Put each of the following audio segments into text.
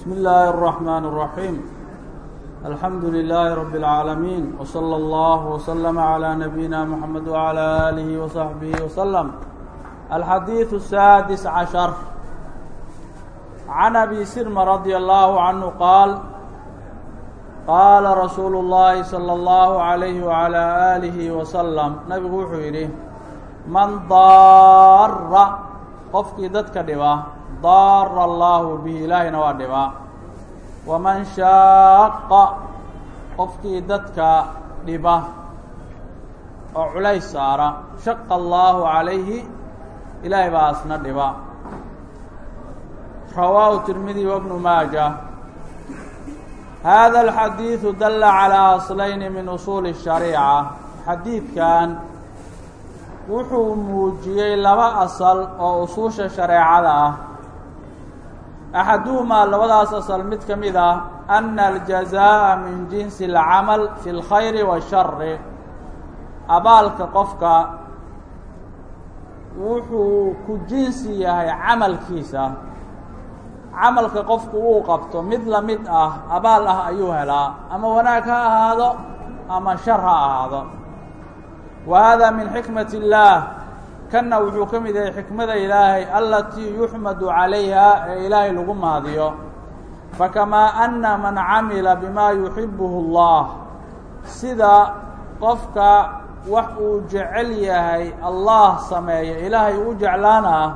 بسم الله الرحمن الرحيم الحمد لله رب العالمين وصلى الله وسلم على نبينا محمد وعلى آله وصحبه وسلم الحديث السادس عشر عن أبي سرم رضي الله عنه قال قال رsuuل اللhi صلى الله عليه وعلى آله وسلم نبgu wuxuu yidhi man daara qofkii dadka dhiba daara allaahu به ilaahayna waa dhibaa waman shaaqa qofkii dadka dhiba oo culays saara shaqa allaahu calayhi ilaahay baa asna dhiba. Rawaahu tirmidi wabnu maaja. Hada alxadiidu dalla calaa aslayni min usuuli shariica. Xadiidkan wuxuu muujiyey laba asal oo usuusha shareecada ah axaduhumaa labadaas asal mid ka mid ah ana aljazaa'a min jinsi alcamal fi اlkhayri washari abaalka qofka wuxuu ku jinsi yahay camalkiisa camalka qofku uu qabto mid la mid ah abaal ah ayuu helaa ama wanaag ha ahaado ama shar ha ahaado wa hada min xikmat اllaah kanna wuxuu ka mid yahay xikmada ilaahay alatii yuxmadu calayha ee ilaahay lagu mahadiyo fakamaa anna man camila bimaa yuxibuhu allah sida qofka wax uu jecel yahay allah sameeya ilaahay uu jeclaana ah,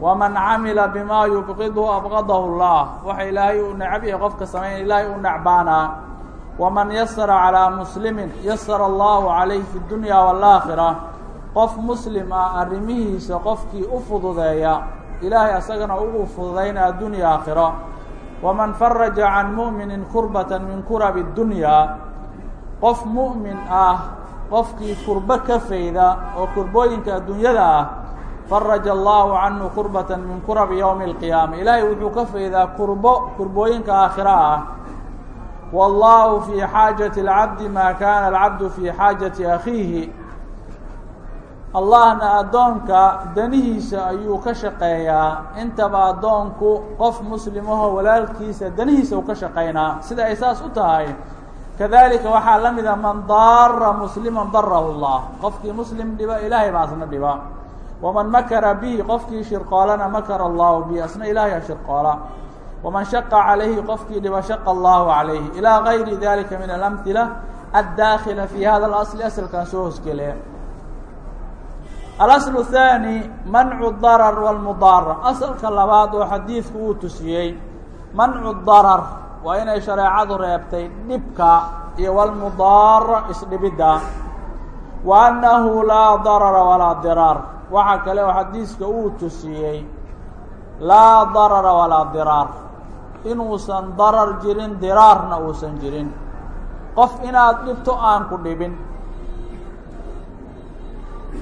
waman camila bimaa yubqidhu abqadahu llah waxa ilaahay uu necab yahay qofka sameeyan ilaahay uu necbaana. Waman yasara calaa muslimin yasara allahu calayh fi dunya wاlaakhira qof muslim ah arrimihiisa qofkii u fududeeya ilaahay asagana ugu fududayna addunya aakhiro waman faraja can mu'minin kurbata min kurabi اdunya qof mu'min ah qofkii kurbo ka fayda oo kurbooyinka adduunyada ah faraja allahu canhu kurbata min kurabi ywmi اlqiyaama ilaahay wuxuu ka faydaa kurbo kurbooyinka aakhira ah wallahu fii xaajati اlcabdi maa kaana alcabdu fii xaajati akhiihi allahna addoonka danihiisa ayuu ka shaqeeyaa. Intaba addoonku qof muslimahoo walaalkiisa danihiisa u ka shaqaynaa sida ay saas u tahay kadalika waxaa la mida man daara muslima darahu اllah qofkii muslim dhiba ilaahay baa asna dhiba. Wman makara bihi qofkii shirqoolana makara allahu bihi asna ilaahay shirqoola. Waman shaqa calayhi qofkii dhiba shaqa allahu calayhi. Ilaa gayri dalika min alamhila addaakhila fi hada اlasli asalkan soo hosgele alaslu thaani mancu darar wاlmudaara asalka labaad oo xadiidku uu tusiyey mancu darar waa inay shareecadu reebtay dhibka iyo wlmudaara isdhibidda. wa annahu laa darara walaa diraar waxa kale oo xadiiska uu tusiyey laa darara walaa diraar inuusan darar jirin diraarna uusan jirin. qof inaad dhibto aan ku dhibin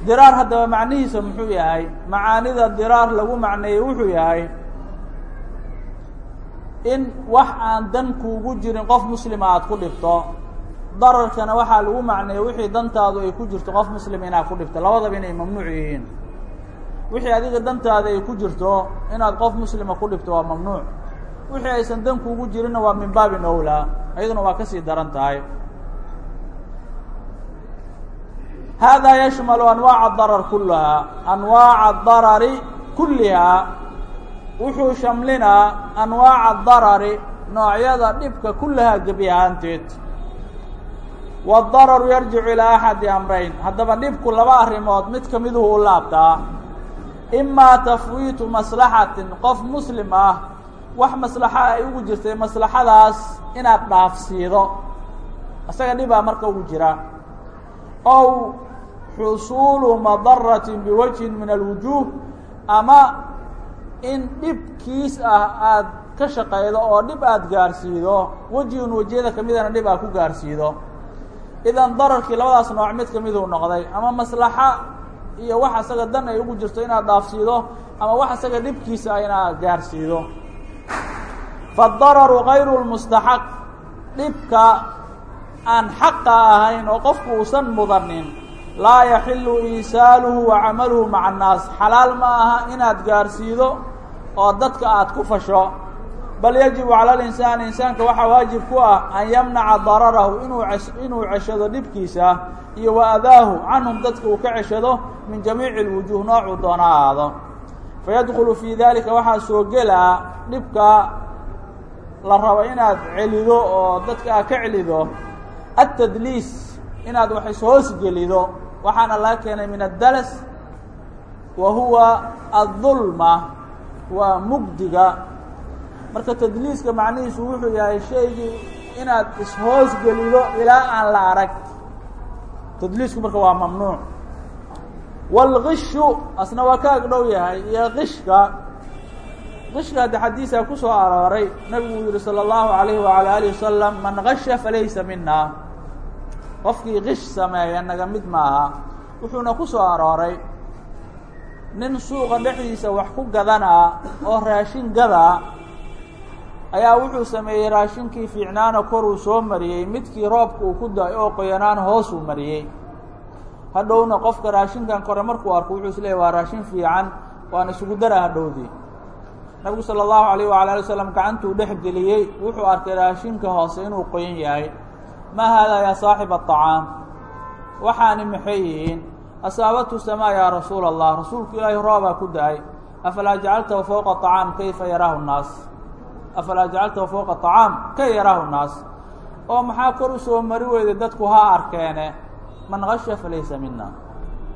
diraar haddaba macnihiisa muxuu yahay? Macaanida diraar lagu macneeyey wuxuu yahay in wax aan dan kuugu jirin qof muslima aad ku dhibto dararkana waxaa lagu macneeyey wixii dantaadu ay ku jirto qof muslim inaad ku dhibto. Labadaba inay mamnuuc yihiin. Wixii adiga dantaada ay ku jirto inaad qof muslima ku dhibto waa mamnuuc. Wixii aysan dan kuugu jirinna waa min baabin owlaa ayaduna waa ka sii daran tahay hada yashmalu anwaaca darar kulahaa anwaaca darari kullihaa wuxuu shamlinaa anwaaca darari noocyada dhibka kullahaa gebi ahaanteed waddararu yarjicu ilaa axadi amrayn haddaba dhibku laba arrimood mid ka miduhu u laabtaa imaa tafwiitu maslaxatin qof muslim ah wax maslaxa ay ugu jirtay maslaxadaas inaad dhaafsiido isaga dhibaa marka ugu jira xusuulu madaratin biwajhin min alwujuuh ama in dhibkiis ah aada ka shaqaydo oo dhib aada gaarsiido wejihun wejiyada kamidana dhib aad ku gaarsiido. Idan dararkii labadaas nooc mid ka miduu noqday ama maslaxa iyo wax asaga dan ay ugu jirto inaad dhaafsiido ama wax asaga dhibkiisa ah inaad gaarsiido. Faddararu gayru lmustaxaq dhibka aan xaqa ahayn oo qofku uusan mudanin laa yaxilu iisaaluhu wa camaluhu maca annaas. Xalaal ma aha inaad gaarsiido oo dadka aad ku fasho. Bal yajibu cala alinsaani insaanka waxaa waajib ku ah an yamnaca dararahu inuu inuu ceshado dhibkiisa iyo wa adaahu canhum dadka uu ka ceshado min jamiici lwujuuh noocuu doona ahaado fayadkhulu fii daalika waxaa soo gelaa dhibka la rabo inaad celido oo dadka aad ka celido. Altadliis inaad wax ishoos gelido waxaana laga keenay min addalas wa huwa aلظulma waa mugdiga marka tadliiska macnihiisu wuxuu yahay shaygii inaad ishoos gelido ilaa aan la arag tadliisku marka waa mamnuuc wاlgishu asna waa ka agdhow yahay iyo qishka qishka hadde xadiisaa ku soo arooray nabigu uu yihi salى الlahu عalayه وalى alih wasalam man gasha falaysa mina qofkii qish sameeya naga mid maaha wuxuuna ku soo arooray nin suuqa dhexdiisa wax ku gadanaa oo raashin gadaa ayaa wuxuu sameeyey raashinkii fiicnaana koruu soo mariyey midkii roobka uu ku da'ay oo qoyanaana hoosuu mariyey. Hadhowna qofka raashinkan kore markuu arko wuxuu is leeyay waa raashin fiican waana isugu dara hadhowdii nabigu sala allahu alayh waala ali wasalam gacantuu dhex geliyey wuxuu arkay raashinka hoose inuu qoyan yahay maa haadaa yaa saaxiba aطacaam waxaani maxay yihiin asaabatu samaa yaa rasuul allah rasuulku ilaahi roobaa ku da'ay afalaa jacaltahu fowqa acaam kayfa yaraahu nnaas afalaa jacaltahu fowqa acaam kay yaraahu nnaas oo maxaa kor u soo mari weyday dadku haa arkeene man qasha falaysa mina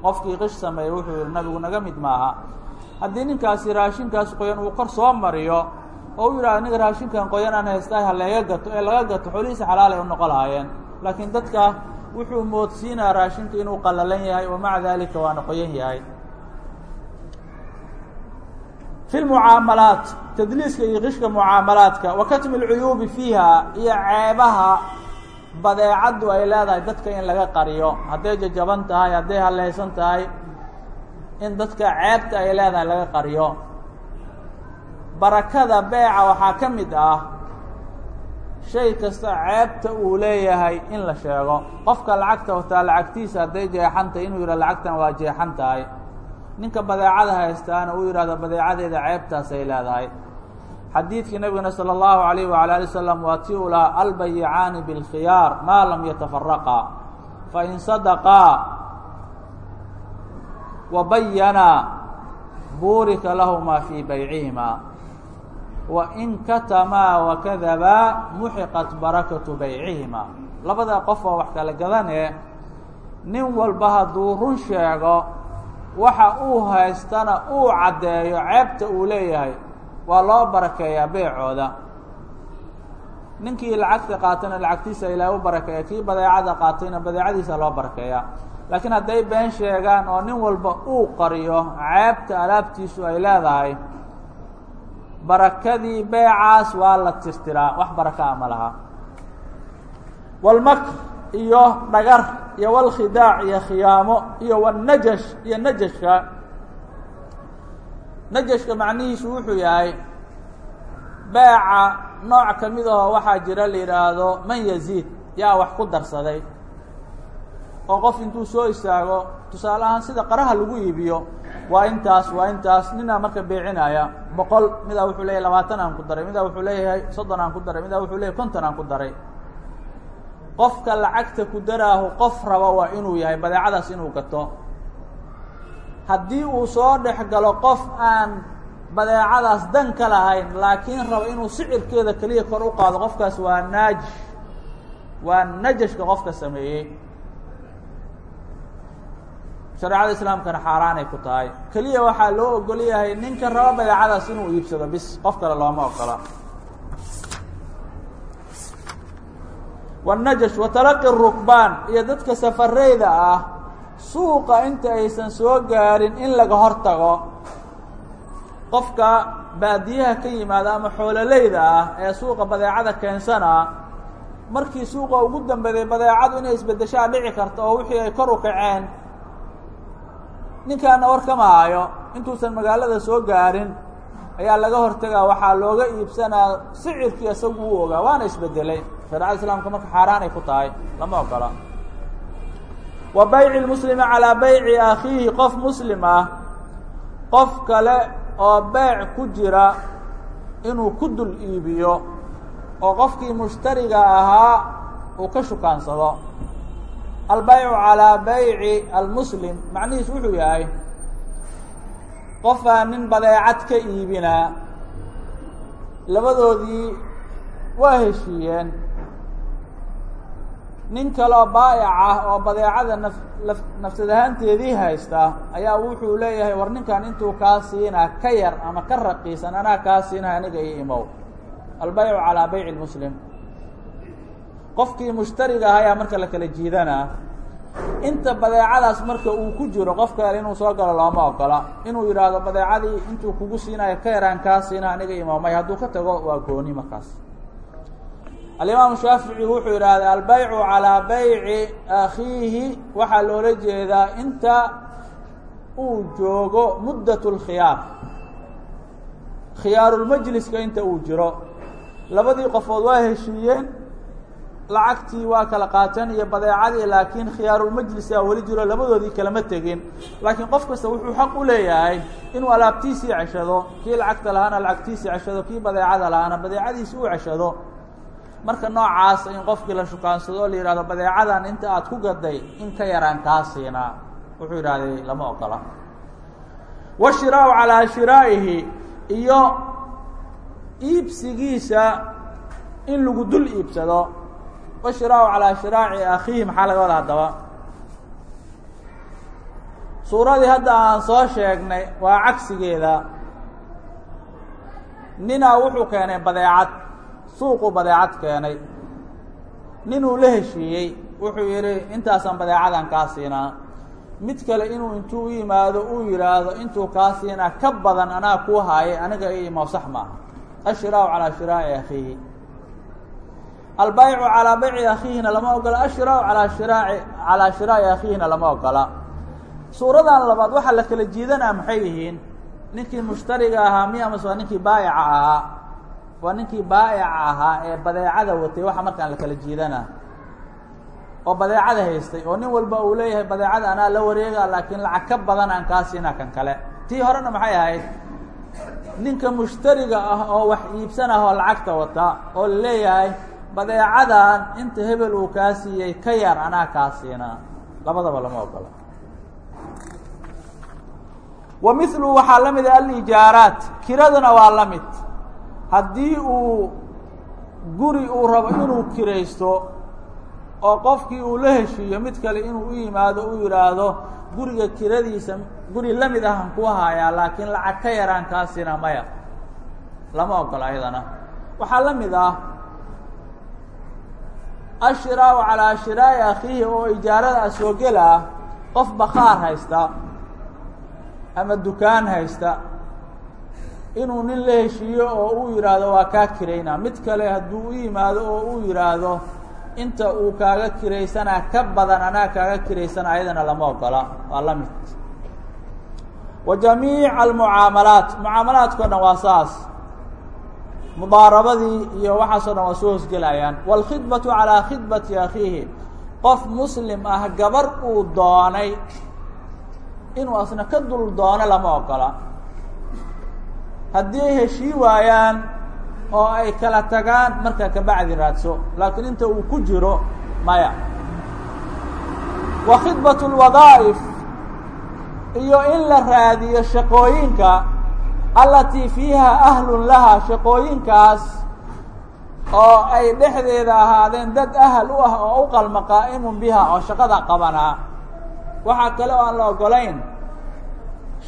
qofkii qish sameeya wuxuu yihi nabigu naga mid maaha haddii ninkaasi raashinkaas qoyan uu kor soo mariyo oo u yidhahdo ninka raashinkan qoyan aan haystahay ha leega gato ee laga gato xolihiisa xalaal u noqo lahaayeen. Laakiin dadka wuxuu moodsiinaa raashinka inuu qallalan yahay wa maca dalika waana qoyan yahay. Fi lmucaamalaat tadliiska iyo qishka mucaamalaadka wa katmi اlcuyuubi fiiha iyo ceebaha badeecaddu ay leedahay dadka in laga qariyo. Hadday jajaban tahay hadday hallaysan tahay in dadka ceebta ay leedahay laga qariyo barakada beeca waxaa ka mid ah shay kasta ceebta uu leeyahay in la sheego qofka lacagta wataa lacagtiisa hadday jeexan tahay inuu yidhah lacagtan waa jeexan tahay ninka badeecada haystaana uu yidhahdo badeecadeeda ceebtaas ay leedahay xadiidkii nabigana salى الlahu عalيh وalى alي wslam waa ti u lahaa albayicaani bاlkhiyaar maa lam yatafaraqaa fain sadaqaa wabayana buurika lahmaa fii baycihima wain katamaa wakadabaa muxiqat barakatu baycihima labada qof oo wax kala gadanee nin walba hadduu run sheego waxa uu haystana uu caddeeyo ceebta uu leeyahay waa loo barakeeyaa beecooda. Ninkii lacagta qaatayna lacagtiisa ilaahay u barakeeya kii badeecada qaatayna badeecadiisa loo barakeeyaa. Laakiin hadday been sheegaan oo nin walba uu qariyo ceebta alaabtiisu ay leedahay barakadii beecaas waa la tirtiraa wax barakaa ma laha. Walmakr iyo dhagar iyo walkhidaac iyo khiyaamo iyo wاnajash iyo najashka. Najashka macnihiisu wuxuu yahay beeca nooc ka mid aho waxaa jira la yidhaahdo man yaziid yaa wax ku darsaday. Oo qof intuu soo istaago tusaale ahaan sida qaraha lagu iibiyo waa intaas waa intaas. Ninaa marka beecinaya boqol midaa wuxuu leeyahay labaatan aan ku daray midaa wuxuu leeyahay soddon aan ku daray midaa wuxuu leeyahay konton aan ku daray. Qofka lacagta ku daraahu qof raba waa inuu yahay badeecadaas inuu gato. Haddii uu soo dhex galo qof aan badeecadaas dan ka lahayn laakiin raba inuu sicirkeeda keliya kor u qaado qofkaas waa naajish waa najashka qofka sameeyey shareecada islaamkana xaaraanay ku tahay. Keliya waxaa loo ogol yahay ninka raba badeecadaas inuu iibsado bis. Qof kale looma ogola. Wالnajash watalaqi rukbaan. Iyo dadka safareyda ah suuqa inta aysan soo gaarin in laga hor tago qofka baadiyaha ka yimaada ama xoololeyda ah ee suuqa badeecada keensanaa markii suuqa ugu dambeeyey badeecadu inay isbedeshaa dhici karto oo wixii ay kor u kaceen ninkaana war kama hayo intuusan magaalada soo gaarin ayaa laga hortegaa waxaa looga iibsanaa sicirkii isagu u ogaa waana isbedelay. Shareecada islaamka marka xaaraan ay ku tahay lama ogola. Wa bayci lmuslimi calaa bayci akhiihi qof muslim ah qof kale oo beec ku jira inuu ku dul iibiyo oo qofkii mushtariga ahaa uu ka shukaansado albaycu calaa bayci almuslim macnihiis wuxuu yahay qofaa nin badeecad ka iibinaa labadoodii waa heshiiyeen. Nin kaloo baa'ic ah oo badeecada naf laf nafsad ahaanteedii haysta ayaa wuxuu leeyahay war ninkan intuu kaa siinaa ka yar ama ka raqiisan anaa kaa siinaa aniga iyo imow. Albaycu calaa bayci lmuslim qofkii mushtariga ah ayaa marka la kala jiidanaa inta badeecadaas marka uu ku jiro qof kale inuu soo galo looma ogola. Inuu yidhaahdo badeecadii intuu kugu siinayo ka yaraan kaa siina aniga imaamay hadduu ka tago waa gooni markaas. Alimaamu shaafici wuxuu yidhaahda albaycu calaa bayci akhiihi. Waxaa loola jeedaa inta uu joogo muddat اlkhiyaar khiyaarulmajliska inta uu jiro. Labadii qofood waa heshiiyeen lacagtii waa kala qaateen iyo badeecadii laakiin khiyaarulmajlisa weli jiro labadoodii kalama tegin. Laakiin qof kasta wuxuu xaq u leeyahay inuu alaabtiisii ceshado kii lacagta lahaana lacagtiisii ceshado kii badeecada lahaana badeecadiisi u ceshado. Marka noocaas in qofkii la shukaansado la yihahdo badeecadan inta aad ku gaday in ka yaraan kaa siinaa wuxuu yidhahday lama ogola. Washiraau calaa shiraa'ihi iyo iibsigiisa in lagu dul iibsado washiraau calaa shiraaci akhiihi maxaa laga wada haddaba suuradii hadda aan soo sheegnay waa cagsigeeda ninaa wuxuu keenay badeecad suuquu badeecad keenay ninuu la heshiiyey wuxuu yidhi intaasaan badeecadan kaa siinaa mid kale inuu intuu u yimaado uu yidhaahdo intuu kaa siinaa ka badan anaa kuu haayay aniga i imo sax maaha ashiraau calaa shiraaci akhiihi albaycu calaa bayci akhiihina lama ogola ashiraau alaa shiraaci calaa shiraaci akhiihina lama ogola suuradan labaad waxaa la kala jiidanaa maxay yihiin? Ninkii mushtariga ahaa miya mase waa ninkii baa'ica ahaa? Waa ninkii baa'ica ahaa ee badeecada watay waxa markaan la kala jiidanaa. Oo badeecada haystay oo nin walba uu leeyahay badeecada anaa la wareega laakiin lacag ka badan aan kaa kan kale. Tii horena maxay ahayd? Ninka mushtariga ah oo wax iibsanah oo lacagta wata oo la leeyahay badeecadan inta hebel uu kaa siiyey ka yar anaa kaa siinaa labadaba lama ogola. Wa milu waxaa la mida alijaaraat. Kiraduna waa la mid. Haddii uu guri uu rabo inuu kiraysto oo qofkii uu la heshiiyo mid kale inuu u yimaado u yidhaahdo guriga kiradiisa guri la mid ahan ku hayaa laakiin lacag ka yaraan kaa siina maya. Lama ogola ayadana waxaa la mid ah ashiraau calaa shiraa'i akhiihi oo ijaarada soo gelaa qof bakaar haysta ama dukaan haysta inuu nin la heshiiyo oo uu yidhaahdo waa kaa kirayna. Mid kale hadduu u yimaado oo uu yidhaahdo inta uu kaaga kiraysanaa ka badan anaa kaaga kiraysana ayadana lama ogola. Waa la mid. Wa jamiic almucaamalaat. Mucaamalaadkao dhan waa saas mudaarabadii iyo waxaasoo dhan waa soo hosgelayaan wاlkhidbaةu calىa khidbati akhiihi qof muslim ah gabar uu doonay inuu asna ka dul doono lama ogola haddii ay heshii waayaan oo ay kala tagaan markaa kabacdi raadso laakiin inta uu ku jiro maya wa khidbaة اlwadaa'if iyo in la raadiyo shaqooyinka allatii fiiha ahlun laha shaqooyinkaas oo ay dhexdeeda ahaadeen dad ahal u ah oo u qalma qaa'imun biha oo shaqada qabanaa waxaa kale oo aan la ogolayn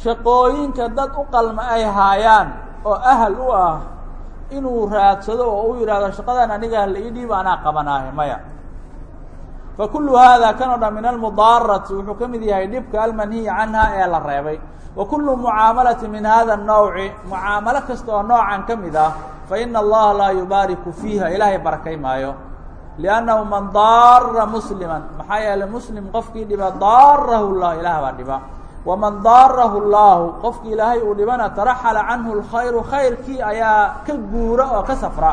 shaqooyinka dad u qalma ay haayaan oo ahal u ah inuu raadsado oo u yidhahdo shaqadan aniga la ii dhiib anaa qabanaahe maya fakulu hada kan o dhan min almudaarati wuxuu ka mid yahay dhibka almanhiyi canha ee la reebay. Wa kulu mucaamalati min hada nowci mucaamalo kasta oo noocan ka mid ah fa ina allaha laa yubaariku fiiha ilaahay barakay maayo. Liannahu man daara muslima maxaa yeeley muslim qofkii dhiba daarahu llahu ilaah baa dhiba. Waman daarahu اllaahu qofkii ilaahay uu dhibana taraxala canhu اlkhayru khayrkii ayaa ka guura oo ka safra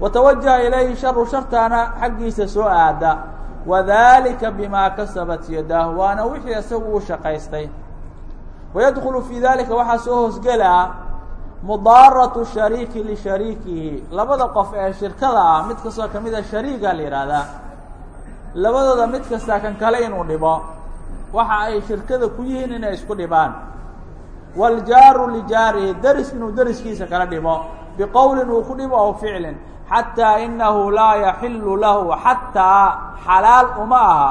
watawajaha ilayhi sharu shartaana xaggiisa soo aada. Wadalika bima kasabat yadaah waana wixii isagu uu shaqaystay. Wayadkulu fii dalika waxaa soo hoosgelaa mudaaratu shariiki lishariikihi labada qof ee shirkada ah mid kastoo ka mida shariiga la yidhaahdaa labadooda mid kastaa kan kale inuu dhibo. Waxa ay shirkada ku yihiin inay isku dhibaan. Waljaaru lijaarihi deris inuu deriskiisa kala dhibo. Biqowlin uu ku dhibo aw ficlin xataa inahu laa yaxilu lahu xataa xalaal uma aha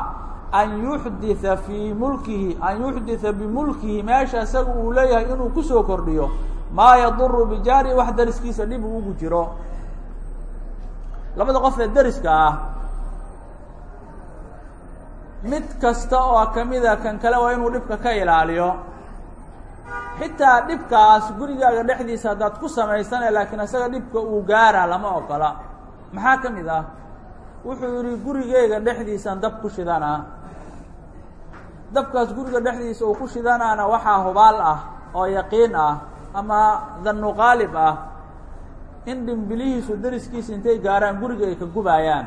an yuxditha fii mulkihi an yuxditha bimulkihi meesha isaga uu leeyahay inuu ku soo kordhiyo maa yaduru bijaarihi wax deriskiisa dhib uu ugu jiro labada qof ee deriska ah mid kasta oo kamida kan kale waa inuu dhibka ka ilaaliyo xitaa dhibkaas gurigaaga dhexdiisa haddaad ku samaysane laakiin isaga dhibka uu gaara lama ogola. Maxaa ka mid ah? Wuxuu yihi gurigeyga dhexdiisaan dab ku shidanaa dabkaas guriga dhexdiisa uu ku shidanaana waxaa hubaal ah oo yaqiin ah ama dannu qaalib ah in dhimbilihiisu deriskiisa intay gaaraan guriga ay ka gubaayaan.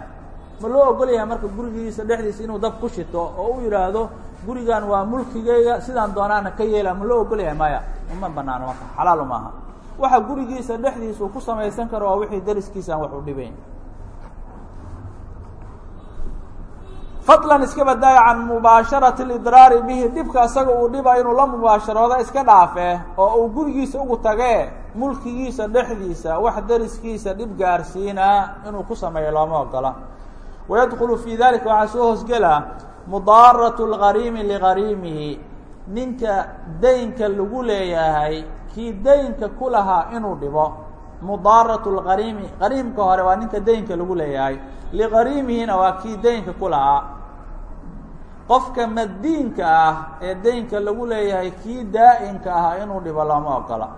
Ma loo ogol yahay marka gurigiisa dhexdiisa inuu dab ku shito oo u yidhaahdo gurigan waa mulkigeyga sidaan doonaana ka yeela ma loo ogol yahay maya? Uma banaano marka xalaal maaha waxa gurigiisa dhexdiisa uu ku samaysan karo waa wixii deriskiisa aan wax u dhibayn. Fadlan iska badaaya can mubaasharati lidraari bihi. Dhibka isaga uu dhiba inuu la mubaasharoodo iska dhaafe oo uu gurigiisa ugu tagee mulkigiisa dhexdiisa wax deriskiisa dhib gaarsiinaa inuu ku sameeyo looma ogola. Wayadkulu fii dalika waxaa soo hoosgela mudaaratu lgariimi ligariimihi. Ninka daynka lagu leeyahay kii daynka ku lahaa inuu dhibo. Mudaaratu lgariimi qariimka hore waa ninka daynka lagu leeyahay. Ligariimihina waa kii daynka ku lahaa. Qofka madiinka ah ee daynka lagu leeyahay kii daa-inka ah inuu dhibo looma ogola.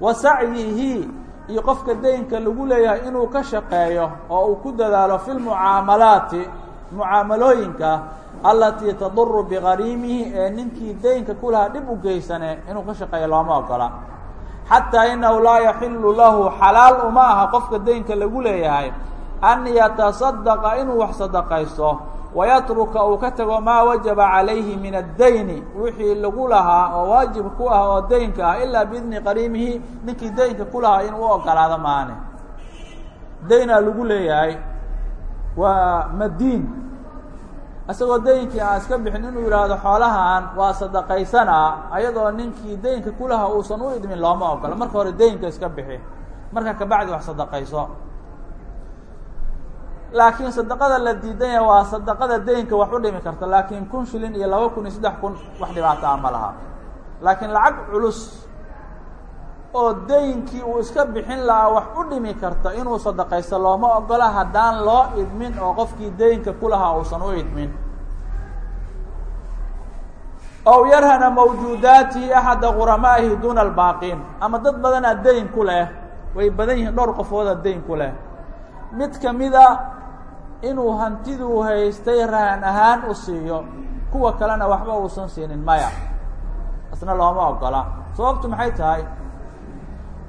Wa sacyihi iyo qofka daynka lagu leeyahay inuu ka shaqeeyo oo uu ku dadaalo fi lmucaamalaati mucaamalooyinka alatii taduru bigariimihi ee ninkii daynka ku lahaa dhib u geysane inuu ka shaqeeyo looma ogola. Xataa inahu laa yaxilu lahu xalaal uma aha qofka daynka lagu leeyahay an yatasadaqa inuu wax sadaqaysto wayatruka uu ka tago maa wajaba calayhi min addayni wixii lagu lahaa oo waajib ku ah oo daynka ah ilaa biidni qariimihi ninkii daynka ku lahaa inuu u ogolaado maane. Daynaa lagu leeyahay waa madiin isagoo daynkii aan iska bixin inuu yidhaahdo xoolahan waa sadaqaysanaa ayadoo ninkii daynka kulaha uusan u idmin looma ogola. Marka hore daynka iska bixi. Marka kabacdi wax sadaqayso. Laakiin sadaqada la diidan yahay waa sadaqada daynka wax u dhimi karta. Laakiin kun shilin iyo laba kun iyo saddex kun wax dhibaato ah ma laha. Laakiin lacag culus oo daynkii uu iska bixin lahaa wax u dhimi karta inuu sadaqaysto looma ogola haddaan loo idmin oo qofkii daynka ku lahaa uusan u idmin. Ow yarhana mawjuudaatihi axada quramaa'ihi duuna albaaqiin. Ama dad badanaa dayn ku leh way badan yihiin dhowr qofooda dayn ku leh. Mid kamida inuu hantiduu haystay rahan ahaan u siiyo kuwa kalena waxba uusan siinin maya. Isna looma ogola. Sababtu maxay tahay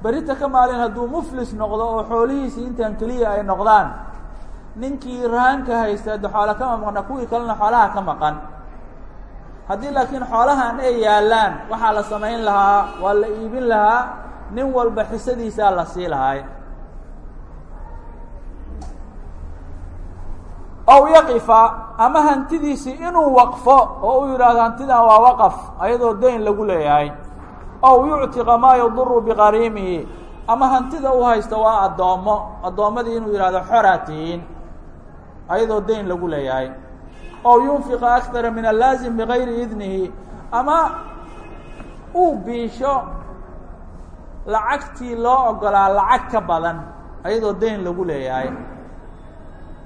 berita ka maalin hadduu muflis noqdo oo xoolihiisii intaan keliya ay noqdaan ninkii rahanka haysta de xoola kama maqna kuwii kalena xoolaha ka maqan. Haddii laakiin xoolahan ay yaallaan waxaa la samayn lahaa waa la iibin lahaa nin walba xisadiisaa la sii lahay ow yaqifa ama hantidiisii inuu waqfo oo uu yidhaahdo hantidan waa waqaf ayadoo dayn lagu leeyahay ow yuctiqa maa yaduru biqariimihi ama hantida u haysta waa addoommo addoommadii inuu yidhahdo xoraa tihiin ayadoo dayn lagu leeyahay. Ow yunfiqa akara min allaazim bigayri idnihi. Ama uu biisho lacagtii loo ogolaa lacag ka badan ayadoo dayn lagu leeyahay.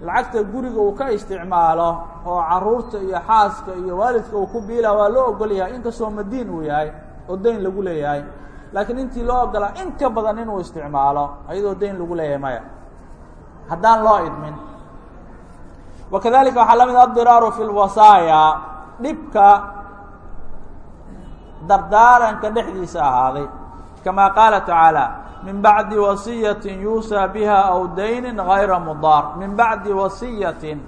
Lacagta guriga uu ka isticmaalo oo carruurta iyo xaaska iyo waalidka uu ku biila waa loo ogol yahay. Inkastoo madiin uu yahay oo dayn lagu leeyahay. Laakiin intii loo ogolaa in ka badan inuu isticmaalo ayadoo dayn lagu leeyahay maya. Haddaan loo idmin. Wa kadalika waxaa la mid addiraaru fi lwasaaya dhibka dardaaranka dhexdiisa ahaaday. Kama qaala tacaalى min bacdi wasiyatin yuusaa biha aw daynin gayra mudaar. Min bacdi wasiyatin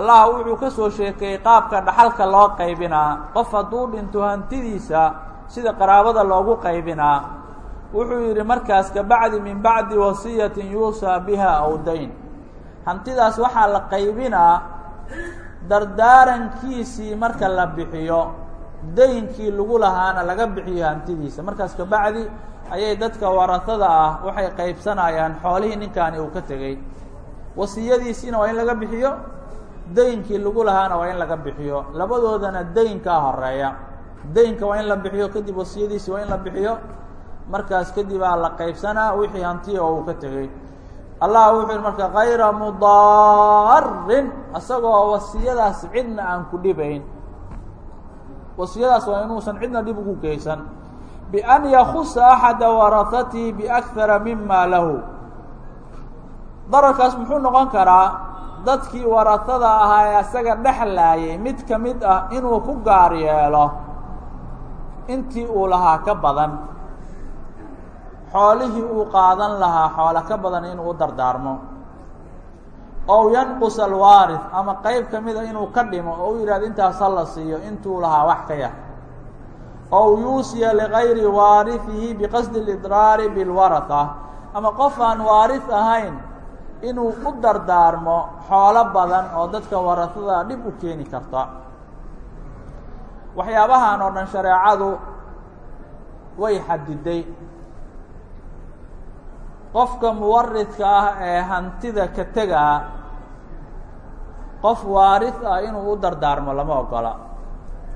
allah wuxuu ka soo sheekeeyey qaabka dhaxalka loo qaybinaa. Qof hadduu dhinto hantidiisa sida qaraabada loogu qaybinaa. Wuxuu yidhi markaas kabacdi min bacdi wasiyatin yuusaa biha aw dayn. Hantidaas waxaa la qaybinaa dardaarankiisii marka la bixiyo. Daynkii lagu lahaana laga bixiyo hantidiisa. Markaas kabacdi ayay dadka warasada ah waxay qaybsanayaan xoolihii ninkaani uu ka tegey. Wasiyadiisiina waa in laga bixiyo daynkii lagu lahaana waa in laga bixiyo. Labadoodana daynkaa horreeya. Daynka waa in la bixiyo kadib wasiyadiisi waa in la bixiyo. Markaas kadib aa la qaybsanaa wixii hantiya oo uu ka tegey. Allah wuxuu yihi marka kayra mudaarin isagoo wasiyadaas cidna aan ku dhibayn. Wasiyadaas waa inuusan cidna dhib ugu geysan. Bian yakusa axada warahatihi biakara mima lahu. Dararkaas muxuu noqon karaa dadkii warahada ahaa ee isaga dhexlaayay mid ka mid ah inuu ku gaar yeelo intii uu lahaa ka badan. Xoolihii uu qaadan lahaa xoolo ka badan inuu u dardaarmo. Ow yanqus alwaarith ama qeyb ka mida inuu ka dhimo oo u yidhahdo intaas ha la siiyo intuu lahaa wax ka yar. Ow yuusiya ligayri waarihihi biqasdi اlidraari bilwaraha ama qof aan waarih ahayn inuu u dardaarmo xoolo badan oo dadka warahada dhib u keeni karta waxyaabahan oo dhan shareecadu way xadiday qofka muwaridka ah ee hantida ka tegaa qof waaris ah inuu u dardaarmo lama ogola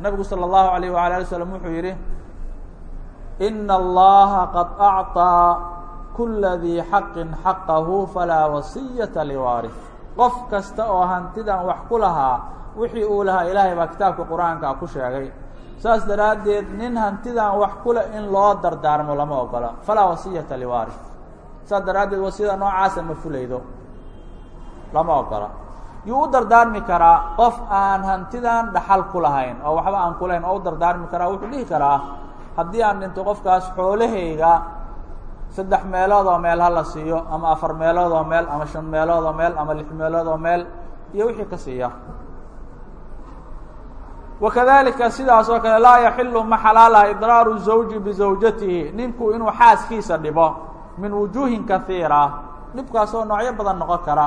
nabigu salى الlahu عalيه وalى alي slm wuxuu yidhi ina اllaha qad أcطىa kula dii xaqi xaqahu falaa wasiyata liwaariث qof kasta oo hantidan wax ku lahaa wixii uu lahaa ilaahay baa kitaabka qur'aanka ku sheegay. Saas daraaddeed nin hantidan wax kule in loo dardaarmo lama ogola. Falaa wasiyata liwaariث saas daraaddeed wasiyada noocaasa ma fulaydo. Lama ogola. Yuu u dardaarmi karaa qof aan hantidan dhaxal ku lahayn oo waxba aan ku lahayn oo u dardaarmi karaa wuxuu dhihi karaa haddii aan dhinto qofkaas xoolahayga saddex meelood oo meel ha la siiyo ama afar meelood oo meel ama shan meelood oo meel ama lix meelood oo meel iyo wixii ka siiya. Wakadalika sidaas oo kale laa yaxilu ma xalaalaha idraaru zawji bizawjatihi ninku inuu xaaskiisa dhibo min wujuuhin kahiira dhibkaas oo noocyo badan noqon kara.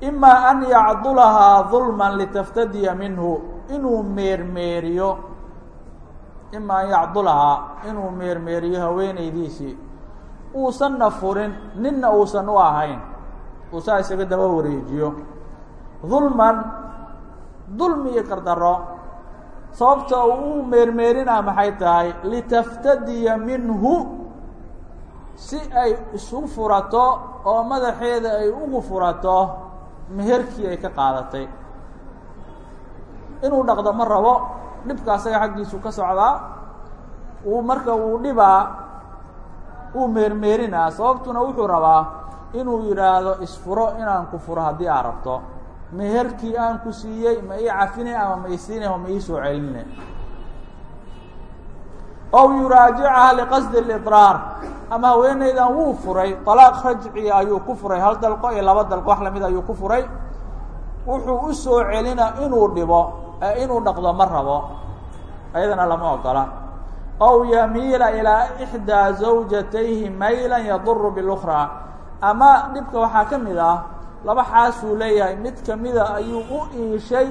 Ima an yacdulahaa dulma litaftadiya minhu inuu meermeeriyo ima an yacdulahaa inuu meermeeriyo haweenaydiisii uusanna furin ninna uusan u ahayn. Uu saa isaga daba wareejiyo. Dulman dulmi iyo qardaro sababta uu u meermeerinaa maxay tahay? Litaftadiya minhu si ay isu furato oo madaxeeda ay ugu furato meherkii ay ka qaadatay. Inuu dhaqdo ma rabo dhibka asaga xaggiisu ka socdaa uu marka uu dhibaa uu meermeerinaa sababtuna wuxuu rabaa inuu yidhaahdo isfuro inaan ku furo haddii aad rabto. Meherkii aan ku siiyey ma ii cafinay ama ma isiinay ma ii soo celinay. Ow yuraajicaha liqasdi اlidraar ama haweenaydan wuu furay طalaaq rajciya ayuu ku furay hal dalqo iyo laba dalqo wax la mid ayuu ku furay. Wuxuu u soo celina inuu dhibo ee inuu dhaqdo ma rabo. Ayadana lama ogola ow yamiila ilaa ixdaa zawjatayhi mayla yaduru biاlأkraa ama dhibka waxaa ka mid ah laba xaasuu leeyahay mid kamida ayuu u iishay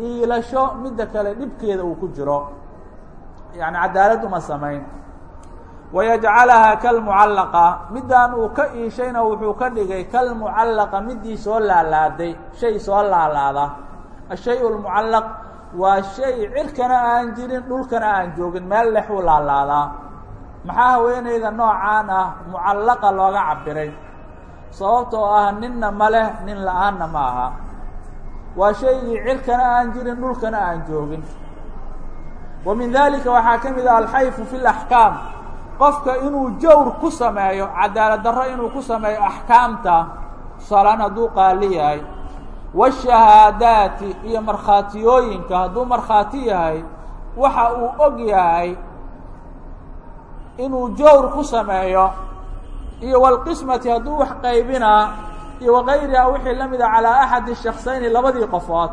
iilasho midda kale dhibkeeda uu ku jiro yani cadaalad uma samayn wayajcalahaa kalmucallaqa middaan uu ka iishayna wuxuu ka dhigay kalmucallaqa midii soo laalaaday shay soo laalaada ashay lmucallaq waa shay cirkana aan jirin dhulkana aan joogin. Meel lexuu laalaadaa maxaa haweeneyda noocaan ah? Mucallaqa looga cabiray sababtoo ah ninna ma leh nin la'aanna ma aha. Waa shaygii cirkana aan jirin dhulkana aan joogin. Wa min dalika waxaa ka mid ah alxayfu fi اlaxkaam qofka inuu jawr ku sameeyo cadaalad darro inuu ku sameeyo axkaamta tusaalaan hadduu qaali yahay washahaadaati iyo markhaatiyooyinka hadduu markhaati yahay waxa uu og yahay inuu jawr ku sameeyo iyo wاlqismati hadduu wax qaybinaa iyo wagayriha wixii la mida calىa axadi shaksayni labadii qofood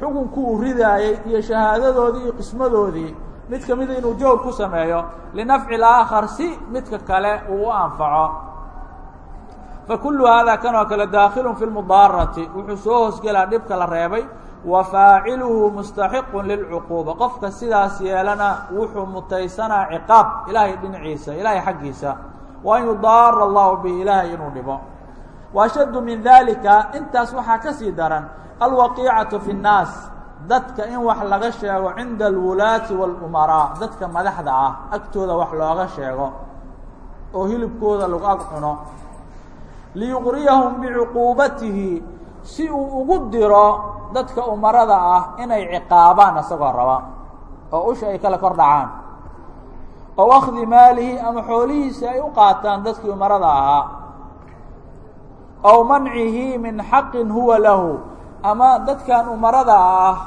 xukunku uu ridaayey iyo shahaadadoodii iyo qismadoodii mid ka mida inuu jawr ku sameeyo linafci اlaakhar si midka kale uu u anfaco fakulu hada kan oo kale daakilu fi lmudaarati wuxuu soo hoosgelaa dhibka la reebay. Wa faaciluhu mustaxiqu lilcuquuba qofka sidaas yeelana wuxuu mutaysanaa ciqaab ilaahay dhinaciisa ilaahay xaggiisa. Wa an yudaara allahu bihi ilaahay inuu dhibo. Wa ashaddu min dalika intaas waxaa ka sii daran alwaqiicatu fi nnaas. Dadka in wax laga sheego cinda alwulaati walumaraa dadka madaxda ah agtooda wax looga sheego. Oo hilibkooda lagu ag liyuqriyahum bicuquubatihi si uu ugu diro dadka umarada ah inay ciqaabaan isagoo raba oo usha ay kala kor dhacaan. Oo akdi maalihi ama xoolihiisi ay u qaataan dadkii umarada ahaa. Aw mancihi min xaqin huwa lahu ama dadkan umarada ah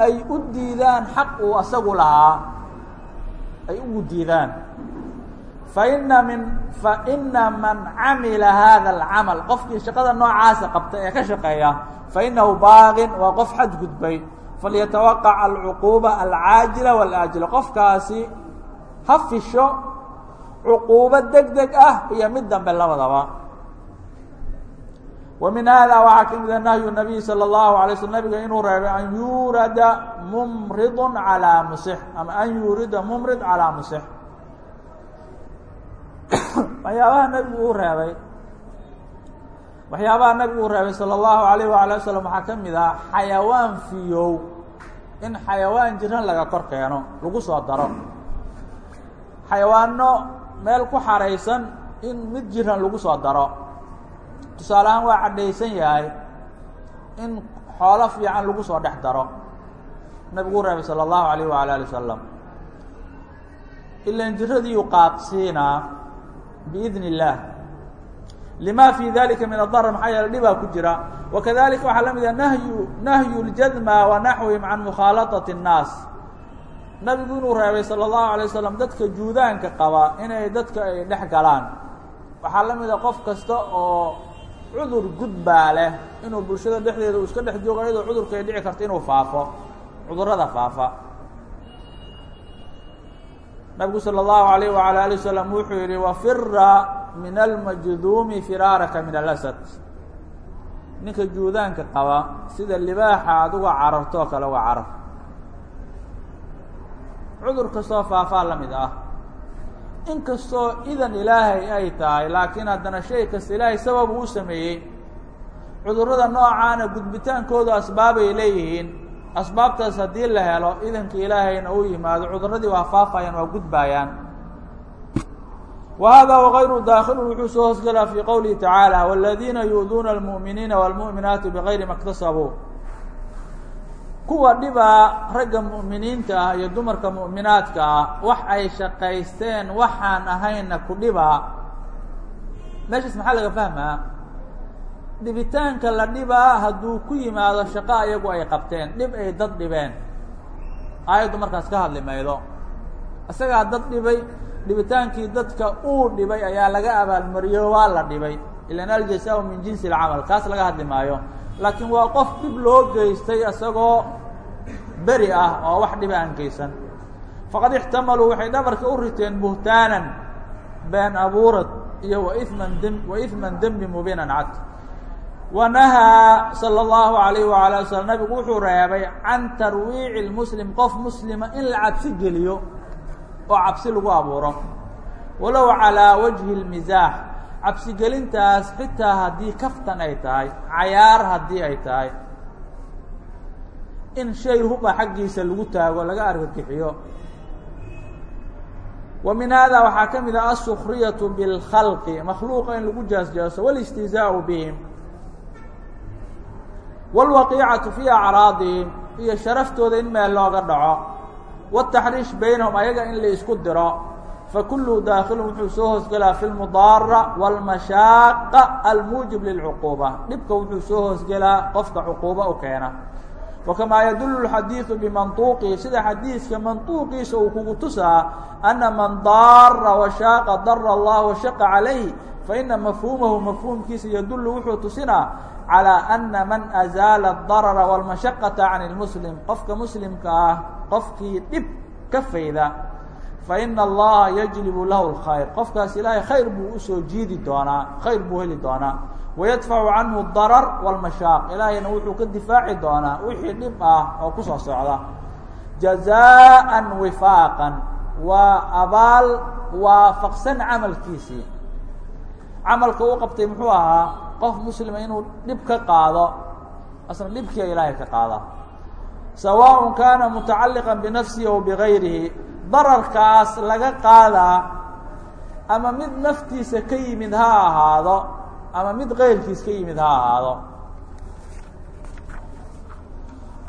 ay u diidaan xaq uu asagu lahaa ay ugu diidaan faina min faina man camila hada alcamal qofkii shaqada noocaasa qabta ee ka shaqeeya fainahu baaqin waa qof xadgudbay falyatawaqac alcuquuba alcaajila walaajila qofkaasi ha fisho cuquubo deg deg ah iyo mid dambe labadaba wa min hada waxaa ka mida nahyu nabiy salى اllahu alay sl nabiga inuu reebay an yurada mumridu calaa musix ama an yuurida mumrid calaa musix waxyaabaha nabigu uu reebay waxyaabaha nabigu uu reebay salى اllahu alayh waala wasalam waxaa ka mid ah xayawaan fiyow in xayawaan jiran laga kor keeno lagu soo daro xayawaano meel ku xaraysan in mid jiran lagu soo daro tusaale ahaan waa cadhaysan yahay in xoolo fiican lagu soo dhex daro nabigu u reebay salى اllahu alayh waala ali wasalam ilan jiradiiu qaadsiinaa biidn اllah lima fi dalika min adar maxaa yeele dhibaa ku jira wakadalika waxaa la mida nahyu nahyu اljadma wa naxwihim can mukhaalaطaةi الnaas nabigu inuu reebay salى اllahu alay wasalam dadka juudaanka qaba inay dadka ay dhex galaan waxaa la mida qof kasta oo cudur gudbaa leh inuu bulshada dhexdeeda uu iska dhex joogo iyadoo cudurka ay dhici karto inuu faafo cudurada faafa nabigu salى اllahu alayh wala ali wasalam wuxuu yihi wafira min almajduumi firaaraka min alasad. Ninka juudaanka qaba sida libaaxa aad uga cararto kale uga carar. Cudur kastoo faafaa la mid ah. In kastoo idan ilaahay ay tahay laakiin haddana shay kasta ilaahay sabab uu sameeyey cudurrada noocaana gudbitaankoodu asbaabay leeyihiin asbaabtaas haddii la helo idanka ilaahayna uu yimaado cuduradii waa faafayaan waa gudbaayaan wa hada wغayru daakilu wuxuu soo hoosgelaa fii qowlihi tacaalى wاladiina yu'duuna اlmuؤminiina wاlmuؤminaati bغayri ma اktasabuu kuwa dhibaa ragga mu'miniinta ah iyo dumarka mu'minaadka ah wax ay shaqaysteen waxaan ahayna ku dhibaa meeshaas maxaa laga fahmaa dhibitaanka la dhibaa hadduu ku yimaado shaqo ayagu ay qabteen. Dhib ay dad dhibeen. Aayaddu markaas ka hadli maydo isagaa dad dhibay dhibitaankii dadka uu dhibay ayaa laga abaalmariyo waa la dhibay. Ilan aljasaa min jinsi اlcamal kaas laga hadli maayo. Laakiin waa qof dhib loo geystay isagoo beri ah oo wax dhiba aan geysan. Faqad ixtamaluu waxay dhabarka u riteen buhtaanan been abuurad iyo waman d dembi mubiinan cad wanahaa sala allahu alayh waala ala slam nabigu wuxuu reebay can tarwiici lmuslim qof muslima in la cabsi geliyo oo cabsi lagu abuuro. Walow calaa wajhi lmisaax cabsigelintaas xitaa haddii kaftan ay tahay cayaar haddii ay tahay in shay huba xaggiisa lagu taago laga argagixiyo. Wa min hada waxaa ka mid ah assukriyatu bilkhalqi makhluuqa in lagu jaasjaaso wاlistihzaau bihim wاlwaqiicaةu fii acraadihim iyo sharaftooda in meel looga dhaco wالtaxriish baynahum ayaga in la isku diro fakulu daakilu wuxuu soo hoosgelaa fi lmudaara wاlmashaaqa almuujib lilcuquuba dhibka wuxuu soo hoosgelaa qofka cuquuba u keena wakamaa yadulu اxadiiثu bimanطuuqihi sida xadiidka manطuuqiisa uu kugu tusaa ana man daara washaaqa dara allah washaqa calayh faina mafhuumahu mafhuumkiisa yadulu wuxuu tusinaa calىa ana man azaala الdarara wاlmashaqata can اlmuslim qofka muslimka ah qofkii dhib ka fayda faina allaha yajlibu lahu اlkhayr qofkaas ilaahay khayr buu usoo jiidi doonaa khayr buu heli doonaa wayadfacu canhu darar wاlmashaaq ilaahayna wuxuu ka difaaci doonaa wixii dhib ah oo kusoo socda jazaaءa wifaaqan waa abaal waafaqsan camalkiisii camalka uu qabtay muxuu ahaa qof muslima inuu dhib ka qaado asna dhibkiia ilaahay ka qaada sawaaء kaana mutacaliqa binafsihi aw bigayrihi dararkaas laga qaadaa ama mid naftiisa ka yimid ha ahaado ama mid keyrkiis ka yimid ha ahaado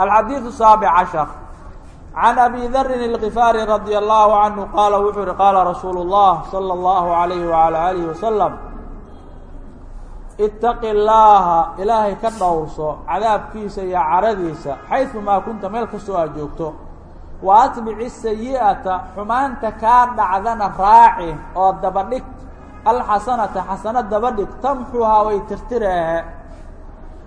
alxadiiث saaبع caشhر عan abi darin الغifaari radي الlahu عanهu qaala wuxuu yihi qaala rasuulu الlah slى الlahu عalayه وعalى alihi waslم itaqi llaaha ilaahay ka dhowrso cadaabkiisa iyo caradiisa xaydumaa kunta meel kastoo aad joogto. Wa atbic isayi'ata xumaanta kaa dhacdana raaci oo dabadhig. Alxasanata xasano dabadhig tamxuhaa way tirtiraahe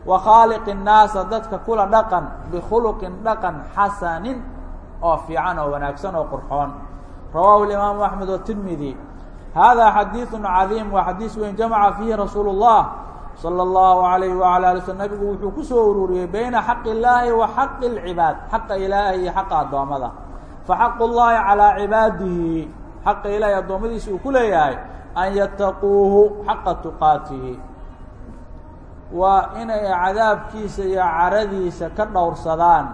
wa khaaliqi innaasa dadka kula dhaqan bikhuluqin dhaqan xasanin oo fiican oo wanaagsan oo qurxoon. Rawaahu imaamu axmed watirmidi hada xadiiثu cadiim waa xadiis weyn jamaca fiihi rasuulu الlah salى اllahu عalayh wala alي slm nabigu wuxuu ku soo ururiyey bayna xaqi اllaahi wa xaqi اlcibaad xaqa ilaahay iyo xaqa addoommada faxaqu اllahi calىa cibaadihi xaqa ilaahay addoommadiisa uu ku leeyahay an yataquuhu xaqa tuqaatihi waa inay cadaabkiisa iyo caradiisa ka dhowrsadaan